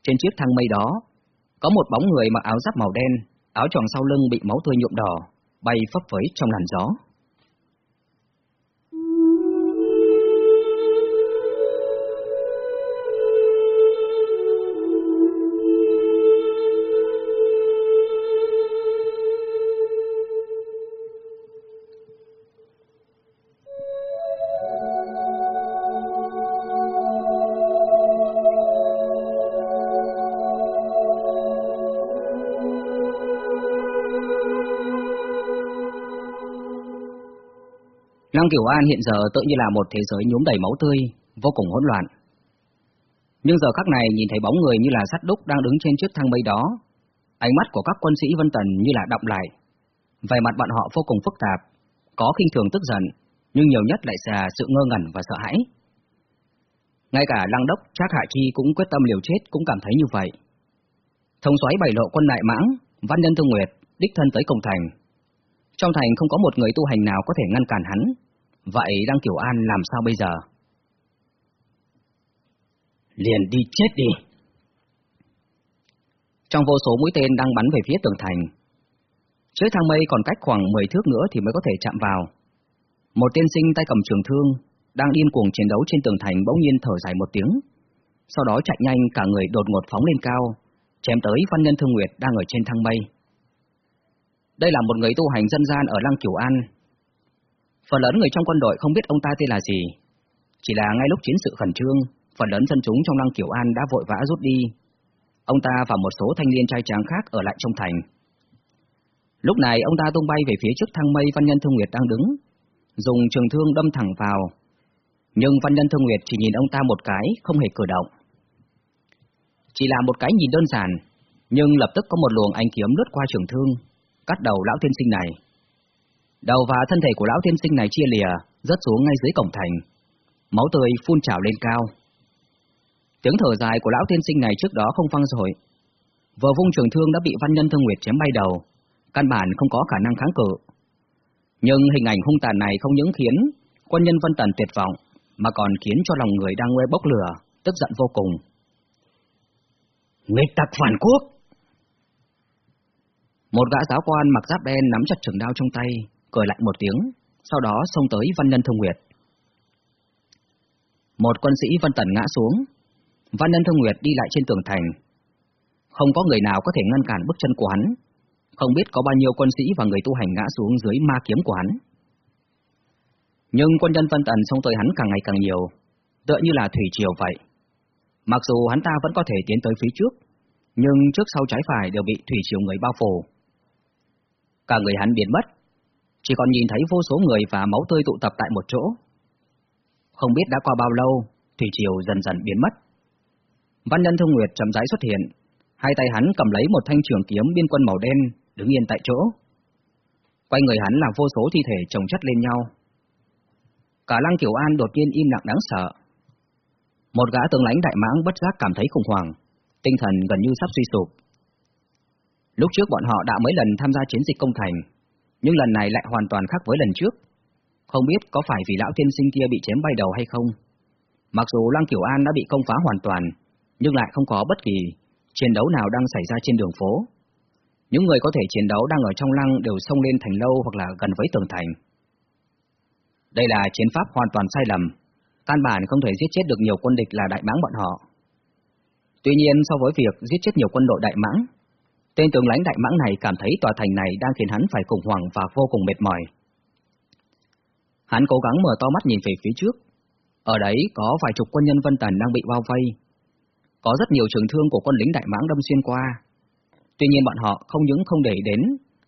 Trên chiếc thang mây đó, có một bóng người mặc áo giáp màu đen, áo choàng sau lưng bị máu tươi nhuộm đỏ, bay phấp phới trong làn gió. Lăng Kiểu An hiện giờ tự như là một thế giới nhúm đầy máu tươi, vô cùng hỗn loạn. Nhưng giờ khắc này nhìn thấy bóng người như là sắt đúc đang đứng trên chiếc thang mây đó, ánh mắt của các quân sĩ Vân Tần như là động lại. Vẻ mặt bọn họ vô cùng phức tạp, có khinh thường tức giận, nhưng nhiều nhất lại là sự ngơ ngẩn và sợ hãi. Ngay cả Lăng Đốc Trác Hạ Chi cũng quyết tâm liều chết cũng cảm thấy như vậy. Thông xoáy bảy lộ quân đại mãng, văn nhân thương nguyệt, đích thân tới công thành. Trong thành không có một người tu hành nào có thể ngăn cản hắn, Vậy Đăng Kiểu An làm sao bây giờ? Liền đi chết đi! Trong vô số mũi tên đang bắn về phía tường thành. Dưới thang mây còn cách khoảng 10 thước nữa thì mới có thể chạm vào. Một tiên sinh tay cầm trường thương, đang điên cuồng chiến đấu trên tường thành bỗng nhiên thở dài một tiếng. Sau đó chạy nhanh cả người đột ngột phóng lên cao, chém tới văn nhân thương nguyệt đang ở trên thang mây. Đây là một người tu hành dân gian ở Lăng Kiểu An, Phần lớn người trong quân đội không biết ông ta tên là gì. Chỉ là ngay lúc chiến sự khẩn trương, phần lớn dân chúng trong lăng Kiểu An đã vội vã rút đi. Ông ta và một số thanh niên trai tráng khác ở lại trong thành. Lúc này ông ta tung bay về phía trước thang mây Văn Nhân Thương Nguyệt đang đứng, dùng trường thương đâm thẳng vào. Nhưng Văn Nhân Thương Nguyệt chỉ nhìn ông ta một cái, không hề cử động. Chỉ là một cái nhìn đơn giản, nhưng lập tức có một luồng ánh kiếm lướt qua trường thương, cắt đầu lão thiên sinh này. Đầu và thân thể của lão thiên sinh này chia lìa, rớt xuống ngay dưới cổng thành. Máu tươi phun trào lên cao. Tiếng thở dài của lão thiên sinh này trước đó không vang rồi. Vừa vung trường thương đã bị văn nhân thương nguyệt chém bay đầu, căn bản không có khả năng kháng cự. Nhưng hình ảnh hung tàn này không những khiến quân nhân Vân Tần tuyệt vọng, mà còn khiến cho lòng người đang nguê bốc lửa, tức giận vô cùng. Nghịch tặc phản quốc! Một gã giáo quan mặc giáp đen nắm chặt trường đao trong tay, cười lạnh một tiếng, sau đó xông tới Văn Nhân Thông Nguyệt. Một quân sĩ văn Tần ngã xuống, Văn Nhân Thông Nguyệt đi lại trên tường thành. Không có người nào có thể ngăn cản bước chân của hắn, không biết có bao nhiêu quân sĩ và người tu hành ngã xuống dưới ma kiếm của hắn. Nhưng quân nhân văn Tần xông tới hắn càng ngày càng nhiều, tựa như là thủy triều vậy. Mặc dù hắn ta vẫn có thể tiến tới phía trước, nhưng trước sau trái phải đều bị thủy triều người bao phủ. Cả người hắn biến mất, chỉ còn nhìn thấy vô số người và máu tươi tụ tập tại một chỗ. Không biết đã qua bao lâu, thủy triều dần dần biến mất. Văn nhân thông Nguyệt chậm rãi xuất hiện, hai tay hắn cầm lấy một thanh trường kiếm biên quân màu đen, đứng yên tại chỗ. Quanh người hắn là vô số thi thể chồng chất lên nhau. Cả Lăng Kiều An đột nhiên im lặng đáng sợ. Một gã tướng lãnh đại mãng bất giác cảm thấy khủng hoảng, tinh thần gần như sắp suy sụp. Lúc trước bọn họ đã mấy lần tham gia chiến dịch công thành, nhưng lần này lại hoàn toàn khác với lần trước. Không biết có phải vì lão tiên sinh kia bị chém bay đầu hay không? Mặc dù Lăng Kiểu An đã bị công phá hoàn toàn, nhưng lại không có bất kỳ chiến đấu nào đang xảy ra trên đường phố. Những người có thể chiến đấu đang ở trong lăng đều xông lên thành lâu hoặc là gần với tường thành. Đây là chiến pháp hoàn toàn sai lầm, căn bản không thể giết chết được nhiều quân địch là đại mãng bọn họ. Tuy nhiên so với việc giết chết nhiều quân đội đại mãng, Tên tướng lãnh đại mãng này cảm thấy tòa thành này đang khiến hắn phải khủng hoảng và vô cùng mệt mỏi. Hắn cố gắng mở to mắt nhìn về phía trước. Ở đấy có vài chục quân nhân Vân Tần đang bị bao vây. Có rất nhiều trường thương của quân lính đại mãng đâm xuyên qua. Tuy nhiên bọn họ không những không để đến,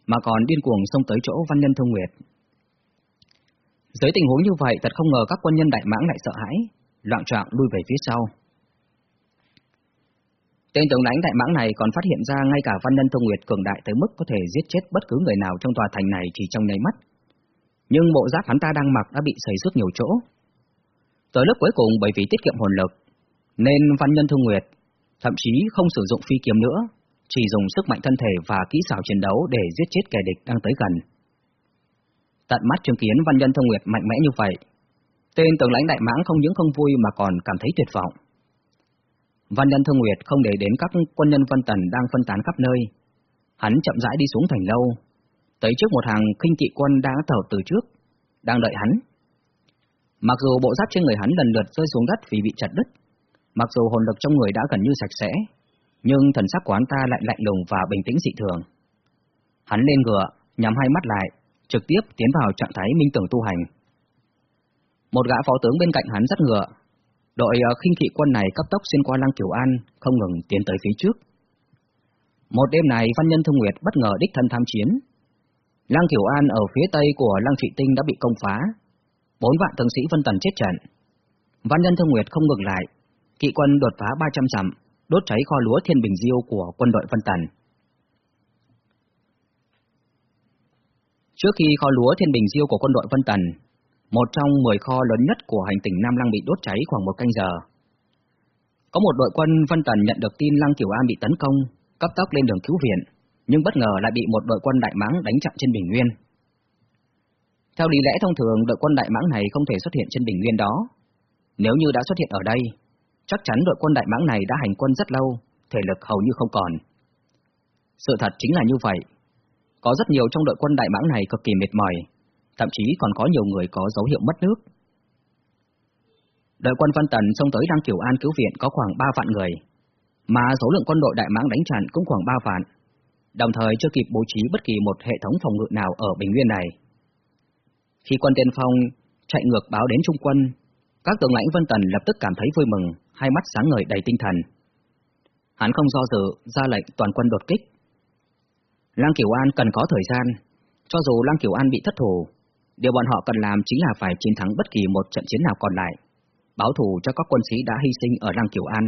mà còn điên cuồng xông tới chỗ Văn Nhân Thông Nguyệt. Dưới tình huống như vậy, thật không ngờ các quân nhân đại mãng lại sợ hãi, loạn trọng lui về phía sau. Tên tướng lãnh đại mãng này còn phát hiện ra ngay cả Văn Nhân Thông Nguyệt cường đại tới mức có thể giết chết bất cứ người nào trong tòa thành này chỉ trong nháy mắt. Nhưng bộ giáp hắn ta đang mặc đã bị sẩy rước nhiều chỗ. Tới lúc cuối cùng bởi vì tiết kiệm hồn lực, nên Văn Nhân Thông Nguyệt thậm chí không sử dụng phi kiếm nữa, chỉ dùng sức mạnh thân thể và kỹ xảo chiến đấu để giết chết kẻ địch đang tới gần. Tận mắt chứng kiến Văn Nhân Thông Nguyệt mạnh mẽ như vậy, tên tướng lãnh đại mãng không những không vui mà còn cảm thấy tuyệt vọng. Văn Nhân Thương Nguyệt không để đến các quân nhân Vân Tần đang phân tán khắp nơi. Hắn chậm rãi đi xuống thành lâu, tới trước một hàng khinh kỵ quân đã thở từ trước, đang đợi hắn. Mặc dù bộ giáp trên người hắn lần lượt rơi xuống đất vì bị chặt đứt, mặc dù hồn lực trong người đã gần như sạch sẽ, nhưng thần sắc của hắn ta lại lạnh lùng và bình tĩnh dị thường. Hắn lên ngựa, nhắm hai mắt lại, trực tiếp tiến vào trạng thái minh tưởng tu hành. Một gã phó tướng bên cạnh hắn dắt ngựa, đội ờ, khinh kỵ quân này cấp tốc xuyên qua Lăng Kiều An, không ngừng tiến tới phía trước. Một đêm này, Văn Nhân Thông Nguyệt bất ngờ đích thân tham chiến. Lăng Kiều An ở phía tây của Lăng Trị Tinh đã bị công phá, bốn vạn tướng sĩ Vân Tần chết trận. Văn Nhân Thông Nguyệt không ngừng lại, kỵ quân đột phá 300 dặm, đốt cháy kho lúa Thiên Bình Diêu của quân đội Vân Tần. Trước khi kho lúa Thiên Bình Diêu của quân đội Vân Tần một trong 10 kho lớn nhất của hành tỉnh Nam Lăng bị đốt cháy khoảng một canh giờ. Có một đội quân Vân Tần nhận được tin Lăng Kiều An bị tấn công, cấp tốc lên đường cứu viện, nhưng bất ngờ lại bị một đội quân Đại Mãng đánh chặn trên bình nguyên. Theo lý lẽ thông thường, đội quân Đại Mãng này không thể xuất hiện trên bình nguyên đó. Nếu như đã xuất hiện ở đây, chắc chắn đội quân Đại Mãng này đã hành quân rất lâu, thể lực hầu như không còn. Sự thật chính là như vậy. Có rất nhiều trong đội quân Đại Mãng này cực kỳ mệt mỏi, thậm chí còn có nhiều người có dấu hiệu mất nước. Đội quân Văn Tần xông tới Đăng Kiều An cứu viện có khoảng 3 vạn người, mà số lượng quân đội Đại Mãng đánh chặn cũng khoảng 3 vạn, đồng thời chưa kịp bố trí bất kỳ một hệ thống phòng ngự nào ở Bình Nguyên này. Khi quân tiên phong chạy ngược báo đến Trung quân, các tướng lãnh Vân Tần lập tức cảm thấy vui mừng, hai mắt sáng ngời đầy tinh thần. Hắn không do dự, ra lệnh toàn quân đột kích. Lăng Kiều An cần có thời gian, cho dù Lăng Kiều An bị thất thủ, Điều bọn họ cần làm chính là phải chiến thắng bất kỳ một trận chiến nào còn lại, báo thù cho các quân sĩ đã hy sinh ở Lăng Kiều An.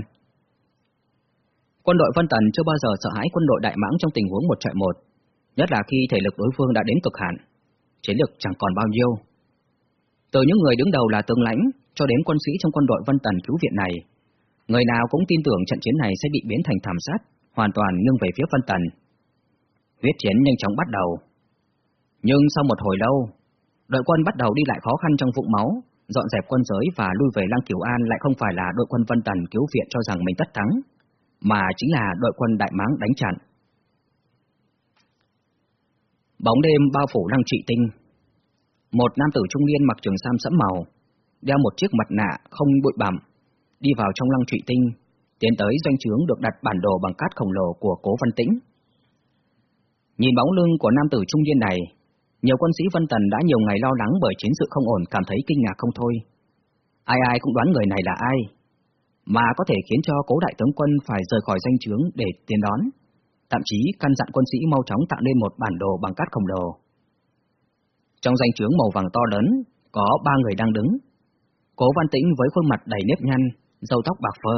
Quân đội Vân Tần chưa bao giờ sợ hãi quân đội Đại Mãng trong tình huống một trận một, nhất là khi thể lực đối phương đã đến cực hạn, chiến lực chẳng còn bao nhiêu. Từ những người đứng đầu là tướng lãnh cho đến quân sĩ trong quân đội Vân Tần cứu viện này, người nào cũng tin tưởng trận chiến này sẽ bị biến thành thảm sát, hoàn toàn nghiêng về phía Vân Tần. Huyết chiến nhanh chóng bắt đầu. Nhưng sau một hồi lâu, Đội quân bắt đầu đi lại khó khăn trong vũng máu, dọn dẹp quân giới và lui về Lăng Kiều An lại không phải là đội quân Vân Tần cứu viện cho rằng mình tất thắng, mà chính là đội quân Đại Máng đánh chặn. Bóng đêm bao phủ Lăng Trị Tinh. Một nam tử trung niên mặc trường sam sẫm màu, đeo một chiếc mặt nạ không bụi bặm, đi vào trong Lăng Trị Tinh, tiến tới doanh trướng được đặt bản đồ bằng cát khổng lồ của Cố Văn Tĩnh. Nhìn bóng lưng của nam tử trung niên này, nhiều quân sĩ Vân Tần đã nhiều ngày lo lắng bởi chiến sự không ổn cảm thấy kinh ngạc không thôi. Ai ai cũng đoán người này là ai, mà có thể khiến cho cố đại tướng quân phải rời khỏi danh trướng để tiến đón, thậm chí căn dặn quân sĩ mau chóng tạo nên một bản đồ bằng cát khổng lồ. Trong danh trướng màu vàng to lớn, có ba người đang đứng. Cố Văn Tĩnh với khuôn mặt đầy nếp nhăn, râu tóc bạc phơ.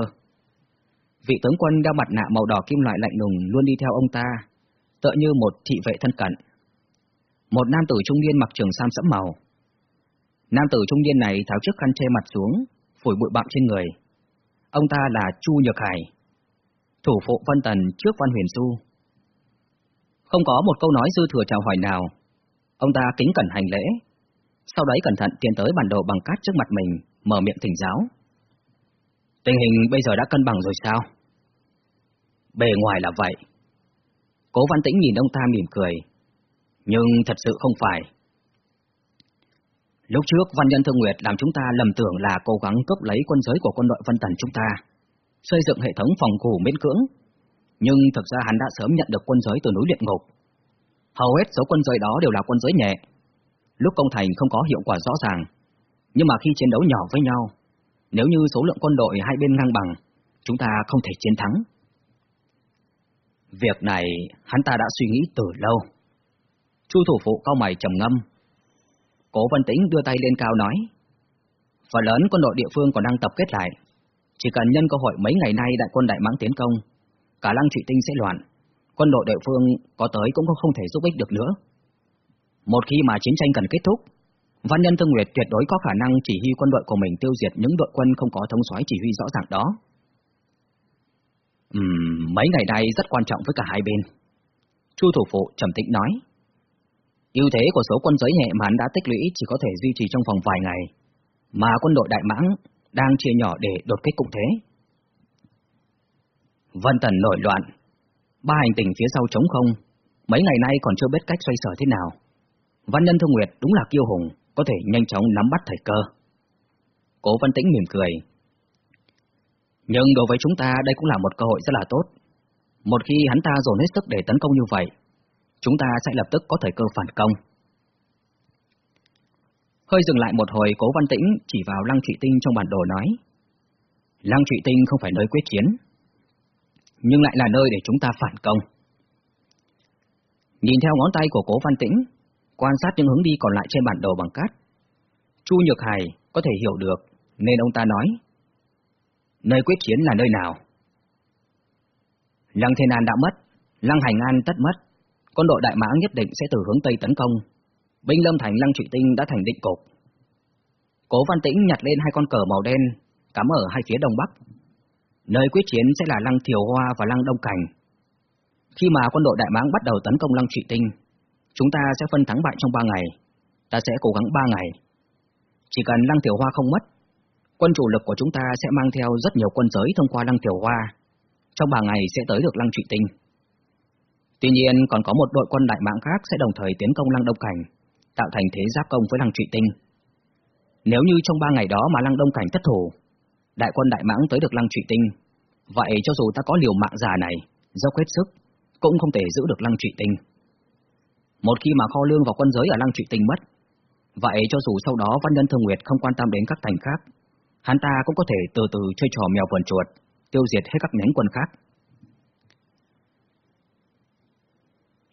Vị tướng quân đeo mặt nạ màu đỏ kim loại lạnh lùng luôn đi theo ông ta, tựa như một thị vệ thân cận. Một nam tử trung niên mặc trường sam sẫm màu. Nam tử trung niên này tháo chiếc khăn che mặt xuống, phủi bụi bặm trên người. Ông ta là Chu Nhược Hải, thủ phụ Vân Tần trước Văn Huyền Du. Không có một câu nói dư thừa chào hỏi nào, ông ta kính cẩn hành lễ, sau đấy cẩn thận tiến tới bản đồ bằng cát trước mặt mình, mở miệng thỉnh giáo. Tình hình bây giờ đã cân bằng rồi sao? Bề ngoài là vậy. Cố Văn Tĩnh nhìn ông ta mỉm cười, nhưng thật sự không phải. Lúc trước Văn Nhân Thương Nguyệt làm chúng ta lầm tưởng là cố gắng cướp lấy quân giới của quân đội Vân Tần chúng ta, xây dựng hệ thống phòng thủ miễn cưỡng. Nhưng thực ra hắn đã sớm nhận được quân giới từ núi luyện ngục. Hầu hết số quân giới đó đều là quân giới nhẹ. Lúc công thành không có hiệu quả rõ ràng, nhưng mà khi chiến đấu nhỏ với nhau, nếu như số lượng quân đội hai bên ngang bằng, chúng ta không thể chiến thắng. Việc này hắn ta đã suy nghĩ từ lâu. Chu thủ phụ cao mày trầm ngâm. Cố Văn Tĩnh đưa tay lên cao nói, phần lớn quân đội địa phương còn đang tập kết lại, chỉ cần nhân cơ hội mấy ngày nay đại quân Đại Mãng tiến công, cả Lăng Trị Tinh sẽ loạn, quân đội địa phương có tới cũng không thể giúp ích được nữa. Một khi mà chiến tranh cần kết thúc, Văn Nhân Thương Nguyệt tuyệt đối có khả năng chỉ huy quân đội của mình tiêu diệt những đội quân không có thống soái chỉ huy rõ ràng đó. Ừm, mấy ngày nay rất quan trọng với cả hai bên. Chu thủ phụ trầm tĩnh nói ưu thế của số quân giới nhẹ mà hắn đã tích lũy chỉ có thể duy trì trong vòng vài ngày, mà quân đội Đại Mãng đang chia nhỏ để đột kích cũng thế. Vân Tần nổi loạn, ba hành tình phía sau trống không, mấy ngày nay còn chưa biết cách xoay sở thế nào. Văn Nhân thông Nguyệt đúng là kiêu hùng, có thể nhanh chóng nắm bắt thời cơ. Cố Văn Tĩnh mỉm cười. Nhưng đối với chúng ta đây cũng là một cơ hội rất là tốt. Một khi hắn ta dồn hết sức để tấn công như vậy, chúng ta sẽ lập tức có thời cơ phản công. Hơi dừng lại một hồi, Cố Văn Tĩnh chỉ vào Lăng Trụy Tinh trong bản đồ nói. Lăng Trụy Tinh không phải nơi quyết chiến, nhưng lại là nơi để chúng ta phản công. Nhìn theo ngón tay của Cố Văn Tĩnh, quan sát những hướng đi còn lại trên bản đồ bằng cát, Chu Nhược Hải có thể hiểu được, nên ông ta nói. Nơi quyết chiến là nơi nào? Lăng Thiên An đã mất, Lăng Hành An tất mất, quân đội Đại Mã nhất định sẽ từ hướng Tây tấn công, binh lâm thành Lăng Trụy Tinh đã thành định cột, Cố Văn Tĩnh nhặt lên hai con cờ màu đen, cắm ở hai phía đông bắc. Nơi quyết chiến sẽ là Lăng Thiều Hoa và Lăng Đông Cảnh. Khi mà quân đội Đại Mãng bắt đầu tấn công Lăng Trụy Tinh, chúng ta sẽ phân thắng bại trong ba ngày. Ta sẽ cố gắng ba ngày. Chỉ cần Lăng Thiều Hoa không mất, quân chủ lực của chúng ta sẽ mang theo rất nhiều quân giới thông qua Lăng Thiều Hoa. Trong ba ngày sẽ tới được Lăng Trụy Tinh. Tuy nhiên còn có một đội quân đại mãng khác sẽ đồng thời tiến công Lăng Đông Cảnh, tạo thành thế giáp công với Lăng Trụy Tinh. Nếu như trong ba ngày đó mà Lăng Đông Cảnh thất thủ, đại quân đại mãng tới được Lăng Trụy Tinh, vậy cho dù ta có liều mạng già này, dốc hết sức, cũng không thể giữ được Lăng Trụy Tinh. Một khi mà kho lương và quân giới ở Lăng Trụy Tinh mất, vậy cho dù sau đó Văn Nhân Thương Nguyệt không quan tâm đến các thành khác, hắn ta cũng có thể từ từ chơi trò mèo vườn chuột, tiêu diệt hết các nhánh quân khác.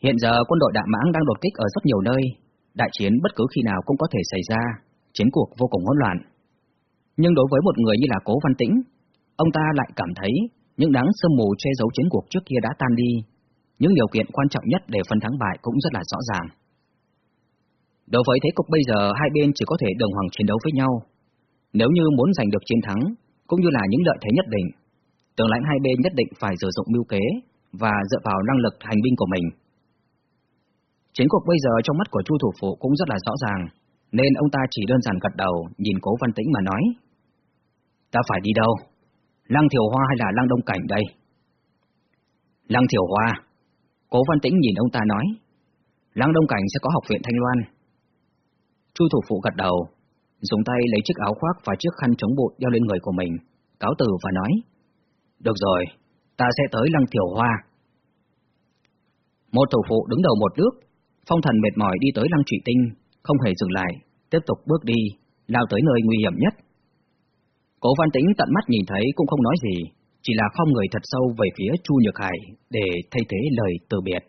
Hiện giờ quân đội Đạ Mãng đang đột kích ở rất nhiều nơi, đại chiến bất cứ khi nào cũng có thể xảy ra, chiến cuộc vô cùng hỗn loạn. Nhưng đối với một người như là Cố Văn Tĩnh, ông ta lại cảm thấy những đám sương mù che giấu chiến cuộc trước kia đã tan đi, những điều kiện quan trọng nhất để phân thắng bại cũng rất là rõ ràng. Đối với thế cục bây giờ, hai bên chỉ có thể đồng hoàng chiến đấu với nhau. Nếu như muốn giành được chiến thắng, cũng như là những lợi thế nhất định, tướng lãnh hai bên nhất định phải sử dụng mưu kế và dựa vào năng lực hành binh của mình. Chiến cuộc bây giờ trong mắt của Chu thủ phụ cũng rất là rõ ràng, nên ông ta chỉ đơn giản gật đầu, nhìn Cố Văn Tĩnh mà nói. Ta phải đi đâu? Lăng Thiểu Hoa hay là Lăng Đông Cảnh đây? Lăng Thiểu Hoa. Cố Văn Tĩnh nhìn ông ta nói. Lăng Đông Cảnh sẽ có học viện Thanh Loan. Chu thủ phụ gật đầu, dùng tay lấy chiếc áo khoác và chiếc khăn chống bụi đeo lên người của mình, cáo từ và nói. Được rồi, ta sẽ tới Lăng Thiểu Hoa. Một thủ phụ đứng đầu một nước, phong thần mệt mỏi đi tới Lăng Trụy Tinh, không hề dừng lại, tiếp tục bước đi, lao tới nơi nguy hiểm nhất. Cố Văn Tĩnh tận mắt nhìn thấy cũng không nói gì, chỉ là không người thật sâu về phía Chu Nhược Hải để thay thế lời từ biệt.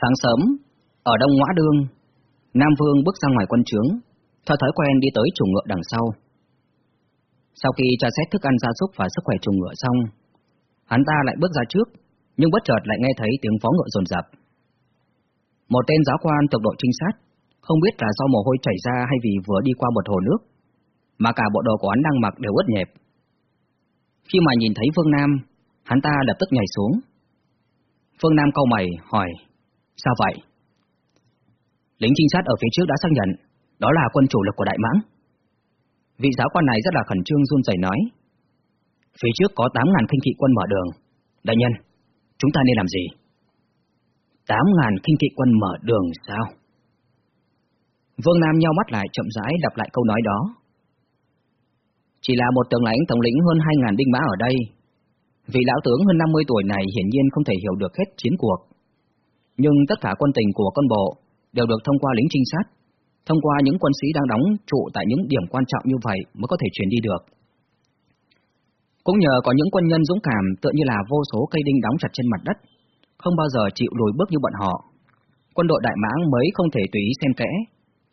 Sáng sớm, ở đông ngõ đương, Nam Vương bước ra ngoài quân trướng, theo thói quen đi tới chuồng ngựa đằng sau. Sau khi tra xét thức ăn gia súc và sức khỏe chuồng ngựa xong, hắn ta lại bước ra trước, nhưng bất chợt lại nghe thấy tiếng phó ngựa rồn rập. Một tên giáo quan thuộc đội trinh sát, không biết là do mồ hôi chảy ra hay vì vừa đi qua một hồ nước, mà cả bộ đồ của hắn đang mặc đều ướt nhẹp. Khi mà nhìn thấy Vương Nam, hắn ta lập tức nhảy xuống. Vương Nam câu mày, hỏi, sao vậy? Lính trinh sát ở phía trước đã xác nhận, đó là quân chủ lực của Đại Mãng. Vị giáo quan này rất là khẩn trương run rẩy nói, phía trước có 8.000 kinh kỵ quân mở đường. Đại nhân, chúng ta nên làm gì? 8.000 kinh kỵ quân mở đường sao? Vương Nam nhau mắt lại chậm rãi đọc lại câu nói đó. Chỉ là một tướng lãnh tổng lĩnh hơn 2.000 binh mã ở đây. Vị lão tướng hơn 50 tuổi này hiển nhiên không thể hiểu được hết chiến cuộc. Nhưng tất cả quân tình của quân bộ đều được thông qua lính trinh sát, thông qua những quân sĩ đang đóng trụ tại những điểm quan trọng như vậy mới có thể truyền đi được. Cũng nhờ có những quân nhân dũng cảm tựa như là vô số cây đinh đóng chặt trên mặt đất, không bao giờ chịu lùi bước như bọn họ. Quân đội Đại Mãng mới không thể tùy ý xem kẽ,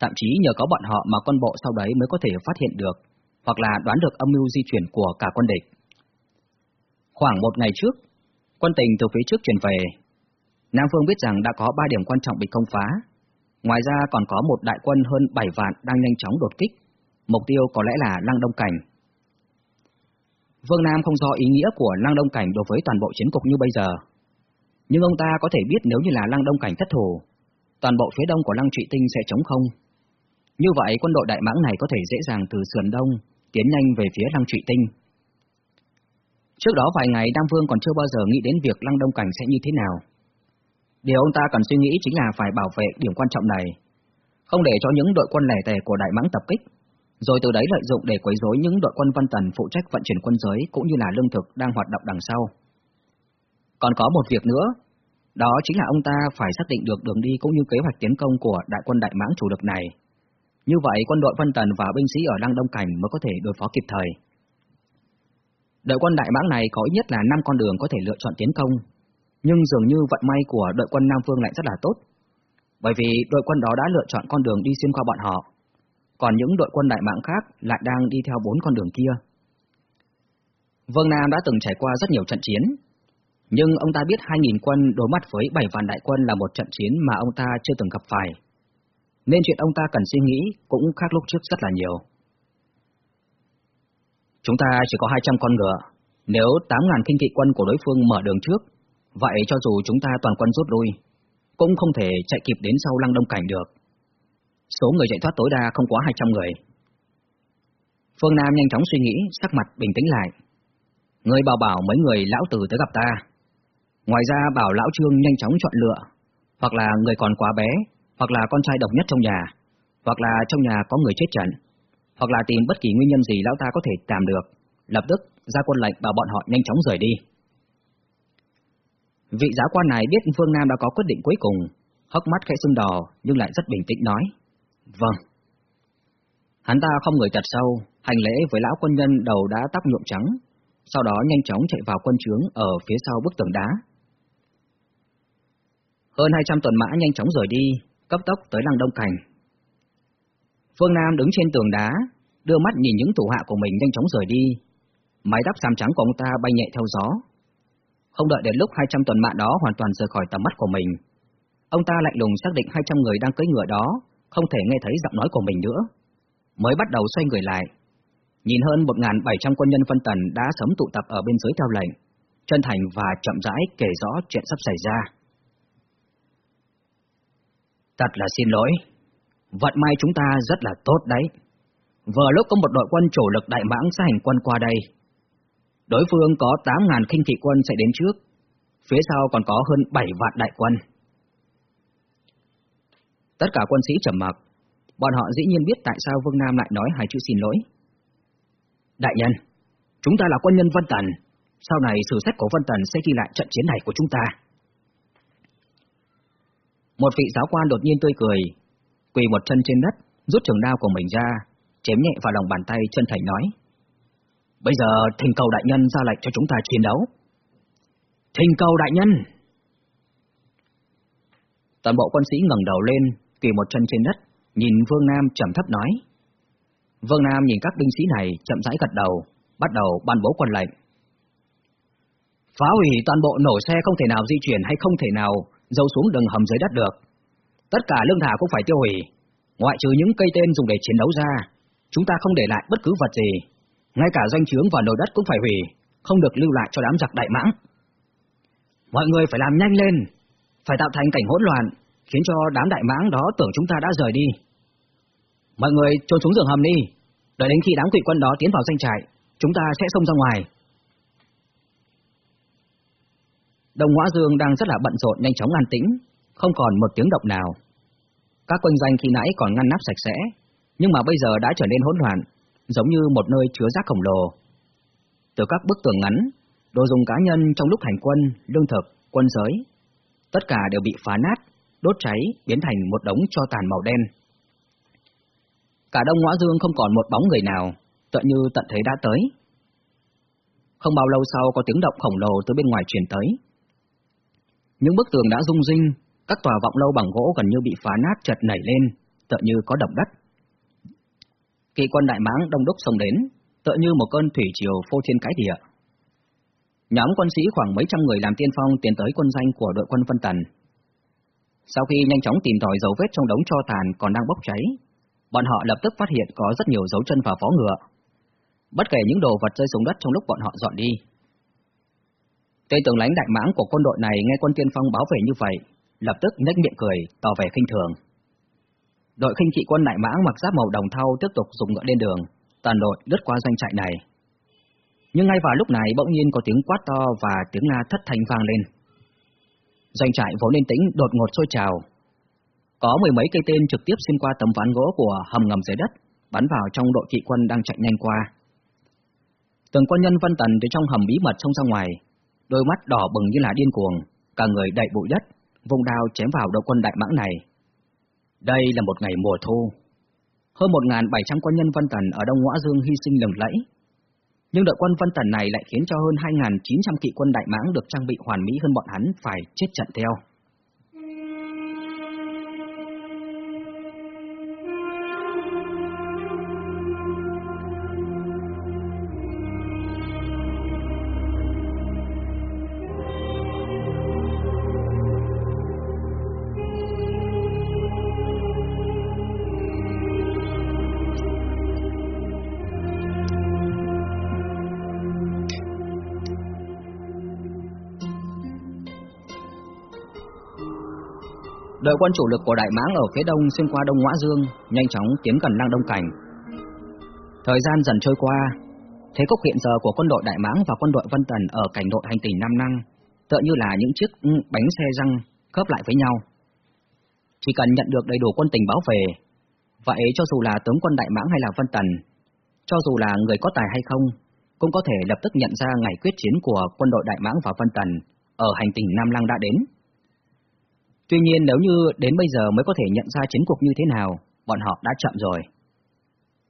thậm chí nhờ có bọn họ mà quân bộ sau đấy mới có thể phát hiện được, hoặc là đoán được âm mưu di chuyển của cả quân địch. Khoảng một ngày trước, quân tình từ phía trước truyền về, Nam Phương biết rằng đã có ba điểm quan trọng bị công phá, ngoài ra còn có một đại quân hơn 7 vạn đang nhanh chóng đột kích, mục tiêu có lẽ là Lăng Đông Cảnh. Vương Nam không rõ ý nghĩa của Lăng Đông Cảnh đối với toàn bộ chiến cục như bây giờ, nhưng ông ta có thể biết nếu như là Lăng Đông Cảnh thất thủ, toàn bộ phía đông của Lăng Trụy Tinh sẽ chống không. Như vậy quân đội Đại Mãng này có thể dễ dàng từ sườn đông tiến nhanh về phía Lăng Trụy Tinh. Trước đó vài ngày Nam Vương còn chưa bao giờ nghĩ đến việc Lăng Đông Cảnh sẽ như thế nào. Điều ông ta cần suy nghĩ chính là phải bảo vệ điểm quan trọng này, không để cho những đội quân lẻ tẻ của Đại Mãng tập kích, rồi từ đấy lợi dụng để quấy rối những đội quân văn Tần phụ trách vận chuyển quân giới cũng như là lương thực đang hoạt động đằng sau. Còn có một việc nữa, đó chính là ông ta phải xác định được đường đi cũng như kế hoạch tiến công của đại quân Đại Mãng chủ lực này. Như vậy quân đội văn Tần và binh sĩ ở Lăng Đông Cảnh mới có thể đối phó kịp thời. Đội quân Đại Mãng này có ít nhất là 5 con đường có thể lựa chọn tiến công, nhưng dường như vận may của đội quân Nam Phương lại rất là tốt, bởi vì đội quân đó đã lựa chọn con đường đi xuyên qua bọn họ, còn những đội quân Đại mạng khác lại đang đi theo bốn con đường kia. Vương Nam đã từng trải qua rất nhiều trận chiến, nhưng ông ta biết 2.000 quân đối mặt với 7 vạn đại quân là một trận chiến mà ông ta chưa từng gặp phải. Nên chuyện ông ta cần suy nghĩ cũng khác lúc trước rất là nhiều. Chúng ta chỉ có 200 con ngựa, nếu 8.000 kinh kỵ quân của đối phương mở đường trước, vậy cho dù chúng ta toàn quân rút lui, cũng không thể chạy kịp đến sau lăng đông cảnh được. Số người chạy thoát tối đa không quá 200 người. Phương Nam nhanh chóng suy nghĩ, sắc mặt bình tĩnh lại. Người bảo bảo mấy người lão tử tới gặp ta. Ngoài ra bảo lão trương nhanh chóng chọn lựa, hoặc là người còn quá bé, hoặc là con trai độc nhất trong nhà, hoặc là trong nhà có người chết trận, hoặc là tìm bất kỳ nguyên nhân gì lão ta có thể làm được, lập tức ra quân lệnh bảo bọn họ nhanh chóng rời đi. Vị giáo quan này biết Phương Nam đã có quyết định cuối cùng, hốc mắt khẽ sưng đỏ nhưng lại rất bình tĩnh nói. Vâng. Hắn ta không người chặt sâu, hành lễ với lão quân nhân đầu đã tóc nhuộm trắng, sau đó nhanh chóng chạy vào quân trướng ở phía sau bức tường đá. Hơn 200 tuần mã nhanh chóng rời đi, cấp tốc tới lăng Đông Cảnh. Phương Nam đứng trên tường đá, đưa mắt nhìn những thủ hạ của mình nhanh chóng rời đi. Mái tóc xám trắng của ông ta bay nhẹ theo gió. Không đợi đến lúc 200 tuần mạng đó hoàn toàn rời khỏi tầm mắt của mình. Ông ta lạnh lùng xác định 200 người đang cưỡi ngựa đó, không thể nghe thấy giọng nói của mình nữa. Mới bắt đầu xoay người lại. Nhìn hơn 1.700 quân nhân phân tần đã sớm tụ tập ở bên dưới theo lệnh, chân thành và chậm rãi kể rõ chuyện sắp xảy ra. Thật là xin lỗi. Vận may chúng ta rất là tốt đấy. Vừa lúc có một đội quân chủ lực đại mãng sẽ hành quân qua đây. Đối phương có 8.000 kinh thị quân sẽ đến trước, phía sau còn có hơn 7 vạn đại quân. Tất cả quân sĩ trầm mặc, bọn họ dĩ nhiên biết tại sao Vương Nam lại nói hai chữ xin lỗi. Đại nhân, chúng ta là quân nhân Vân Tần, sau này sử sách của Vân Tần sẽ ghi lại trận chiến này của chúng ta. Một vị giáo quan đột nhiên tươi cười, quỳ một chân trên đất, rút trường đao của mình ra, chém nhẹ vào lòng bàn tay chân thành nói. Bây giờ thỉnh cầu đại nhân ra lệnh cho chúng ta chiến đấu. Thỉnh cầu đại nhân! Toàn bộ quân sĩ ngẩng đầu lên, kỳ một chân trên đất, nhìn Vương Nam trầm thấp nói. Vương Nam nhìn các binh sĩ này chậm rãi gật đầu, bắt đầu ban bố quân lệnh. Phá hủy toàn bộ nổ xe không thể nào di chuyển hay không thể nào dâu xuống đường hầm dưới đất được. Tất cả lương thảo cũng phải tiêu hủy, ngoại trừ những cây tên dùng để chiến đấu ra, chúng ta không để lại bất cứ vật gì, ngay cả doanh trướng và nồi đất cũng phải hủy, không được lưu lại cho đám giặc đại mãng. Mọi người phải làm nhanh lên, phải tạo thành cảnh hỗn loạn, khiến cho đám đại mãng đó tưởng chúng ta đã rời đi. Mọi người trốn xuống giường hầm đi, đợi đến khi đám quỷ quân đó tiến vào danh trại, chúng ta sẽ xông ra ngoài. Đồng Hóa Dương đang rất là bận rộn nhanh chóng an tĩnh, không còn một tiếng động nào. Các quân danh khi nãy còn ngăn nắp sạch sẽ, nhưng mà bây giờ đã trở nên hỗn loạn, giống như một nơi chứa rác khổng lồ. Từ các bức tường ngắn, đồ dùng cá nhân trong lúc hành quân, lương thực, quân giới, tất cả đều bị phá nát, đốt cháy, biến thành một đống cho tàn màu đen. Cả đông ngõ dương không còn một bóng người nào, tựa như tận thế đã tới. Không bao lâu sau có tiếng động khổng lồ từ bên ngoài truyền tới. Những bức tường đã rung rinh, các tòa vọng lâu bằng gỗ gần như bị phá nát chật nảy lên, tựa như có động đất. Kỵ quân đại mãng đông đúc xông đến, tựa như một cơn thủy triều phô thiên cái địa. Nhóm quân sĩ khoảng mấy trăm người làm tiên phong tiến tới quân danh của đội quân Vân Tần. Sau khi nhanh chóng tìm tòi dấu vết trong đống cho tàn còn đang bốc cháy, bọn họ lập tức phát hiện có rất nhiều dấu chân và vó ngựa. Bất kể những đồ vật rơi xuống đất trong lúc bọn họ dọn đi. Tên tướng lãnh đại mãng của quân đội này nghe quân tiên phong báo về như vậy, lập tức nhếch miệng cười, tỏ vẻ khinh thường. Đội khinh kỵ quân đại mãng mặc giáp màu đồng thau tiếp tục dùng ngựa lên đường, toàn đội lướt qua doanh trại này. Nhưng ngay vào lúc này bỗng nhiên có tiếng quát to và tiếng la thất thanh vang lên. Doanh trại vốn yên tĩnh đột ngột sôi trào. Có mười mấy cây tên trực tiếp xuyên qua tấm ván gỗ của hầm ngầm dưới đất, bắn vào trong đội kỵ quân đang chạy nhanh qua. Từng quân nhân văn Tần từ trong hầm bí mật xông ra ngoài, đôi mắt đỏ bừng như là điên cuồng, cả người đầy bụi đất, vùng đao chém vào đội quân đại mãng này. Đây là một ngày mùa thu. Hơn 1.700 quân nhân văn Tần ở Đông Ngõa Dương hy sinh lừng lẫy. Nhưng đội quân văn Tần này lại khiến cho hơn 2.900 kỵ quân Đại Mãng được trang bị hoàn mỹ hơn bọn hắn phải chết trận theo. Đội quân chủ lực của Đại Mãng ở phía đông xuyên qua Đông Ngõ Dương, nhanh chóng tiến gần Lang Đông Cảnh. Thời gian dần trôi qua, thế cục hiện giờ của quân đội Đại Mãng và quân đội Vân Tần ở cảnh đội hành tỉnh Nam Năng, tựa như là những chiếc bánh xe răng khớp lại với nhau. Chỉ cần nhận được đầy đủ quân tình báo về, vậy cho dù là tướng quân Đại Mãng hay là Vân Tần, cho dù là người có tài hay không, cũng có thể lập tức nhận ra ngày quyết chiến của quân đội Đại Mãng và Vân Tần ở hành tỉnh Nam Lăng đã đến. Tuy nhiên nếu như đến bây giờ mới có thể nhận ra chiến cuộc như thế nào, bọn họ đã chậm rồi.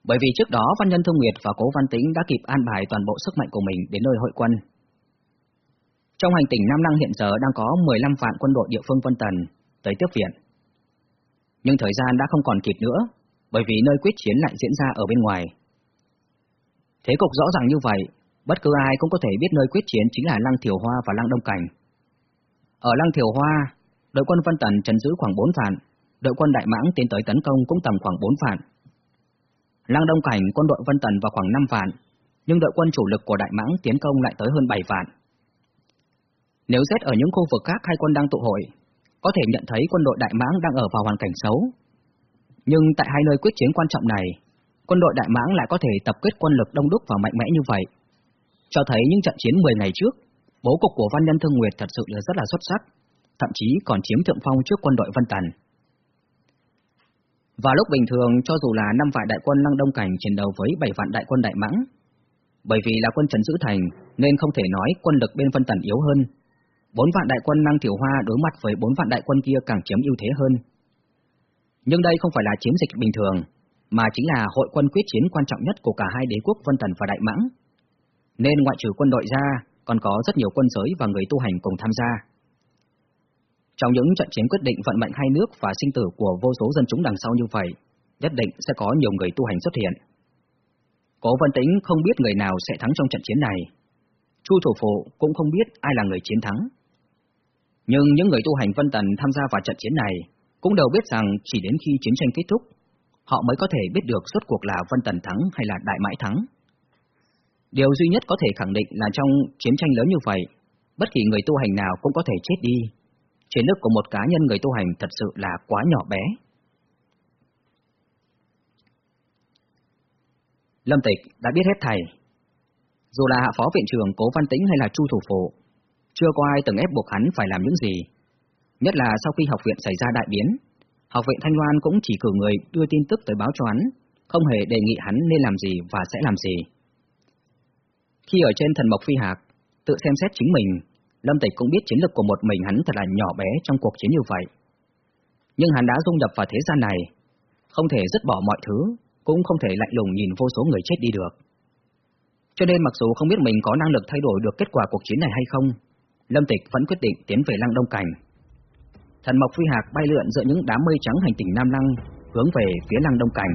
Bởi vì trước đó Văn Nhân thông Nguyệt và Cố Văn Tĩnh đã kịp an bài toàn bộ sức mạnh của mình đến nơi hội quân. Trong hành tỉnh Nam Năng hiện giờ đang có 15 vạn quân đội địa phương Vân Tần tới tiếp viện. Nhưng thời gian đã không còn kịp nữa, bởi vì nơi quyết chiến lại diễn ra ở bên ngoài. Thế cục rõ ràng như vậy, bất cứ ai cũng có thể biết nơi quyết chiến chính là Lăng Thiểu Hoa và Lăng Đông Cảnh. Ở Lăng Thiểu Hoa, Đội quân Vân Tần trấn giữ khoảng 4 vạn, đội quân Đại Mãng tiến tới tấn công cũng tầm khoảng 4 vạn. Lăng Đông Cảnh quân đội Vân Tần vào khoảng 5 vạn, nhưng đội quân chủ lực của Đại Mãng tiến công lại tới hơn 7 vạn. Nếu xét ở những khu vực khác hai quân đang tụ hội, có thể nhận thấy quân đội Đại Mãng đang ở vào hoàn cảnh xấu. Nhưng tại hai nơi quyết chiến quan trọng này, quân đội Đại Mãng lại có thể tập kết quân lực đông đúc và mạnh mẽ như vậy. Cho thấy những trận chiến 10 ngày trước, bố cục của Văn Nhân Thương Nguyệt thật sự là rất là xuất sắc thậm chí còn chiếm thượng phong trước quân đội Vân Tần. Và lúc bình thường, cho dù là năm vạn đại quân năng Đông Cảnh chiến đấu với bảy vạn đại quân Đại Mãng, bởi vì là quân trấn giữ thành nên không thể nói quân lực bên Vân Tần yếu hơn. Bốn vạn đại quân năng Tiểu Hoa đối mặt với bốn vạn đại quân kia càng chiếm ưu thế hơn. Nhưng đây không phải là chiến dịch bình thường, mà chính là hội quân quyết chiến quan trọng nhất của cả hai đế quốc Vân Tần và Đại Mãng. Nên ngoại trừ quân đội ra, còn có rất nhiều quân giới và người tu hành cùng tham gia. Trong những trận chiến quyết định vận mệnh hai nước và sinh tử của vô số dân chúng đằng sau như vậy, nhất định sẽ có nhiều người tu hành xuất hiện. Cố Vân Tĩnh không biết người nào sẽ thắng trong trận chiến này. Chu thủ phụ cũng không biết ai là người chiến thắng. Nhưng những người tu hành Vân Tần tham gia vào trận chiến này cũng đều biết rằng chỉ đến khi chiến tranh kết thúc, họ mới có thể biết được suốt cuộc là Vân Tần thắng hay là Đại Mãi thắng. Điều duy nhất có thể khẳng định là trong chiến tranh lớn như vậy, bất kỳ người tu hành nào cũng có thể chết đi. Chiến lực của một cá nhân người tu hành thật sự là quá nhỏ bé. Lâm Tịch đã biết hết thầy. Dù là hạ phó viện trưởng Cố Văn Tĩnh hay là Chu Thủ Phụ, chưa có ai từng ép buộc hắn phải làm những gì. Nhất là sau khi học viện xảy ra đại biến, học viện Thanh Loan cũng chỉ cử người đưa tin tức tới báo cho hắn, không hề đề nghị hắn nên làm gì và sẽ làm gì. Khi ở trên thần mộc phi hạc, tự xem xét chính mình, Lâm Tịch cũng biết chiến lược của một mình hắn thật là nhỏ bé trong cuộc chiến như vậy. Nhưng hắn đã dung nhập vào thế gian này, không thể dứt bỏ mọi thứ, cũng không thể lạnh lùng nhìn vô số người chết đi được. Cho nên mặc dù không biết mình có năng lực thay đổi được kết quả cuộc chiến này hay không, Lâm Tịch vẫn quyết định tiến về Lăng Đông Cảnh. Thần Mộc Phi Hạc bay lượn giữa những đám mây trắng hành tinh Nam Lăng, hướng về phía Lăng Đông Cảnh.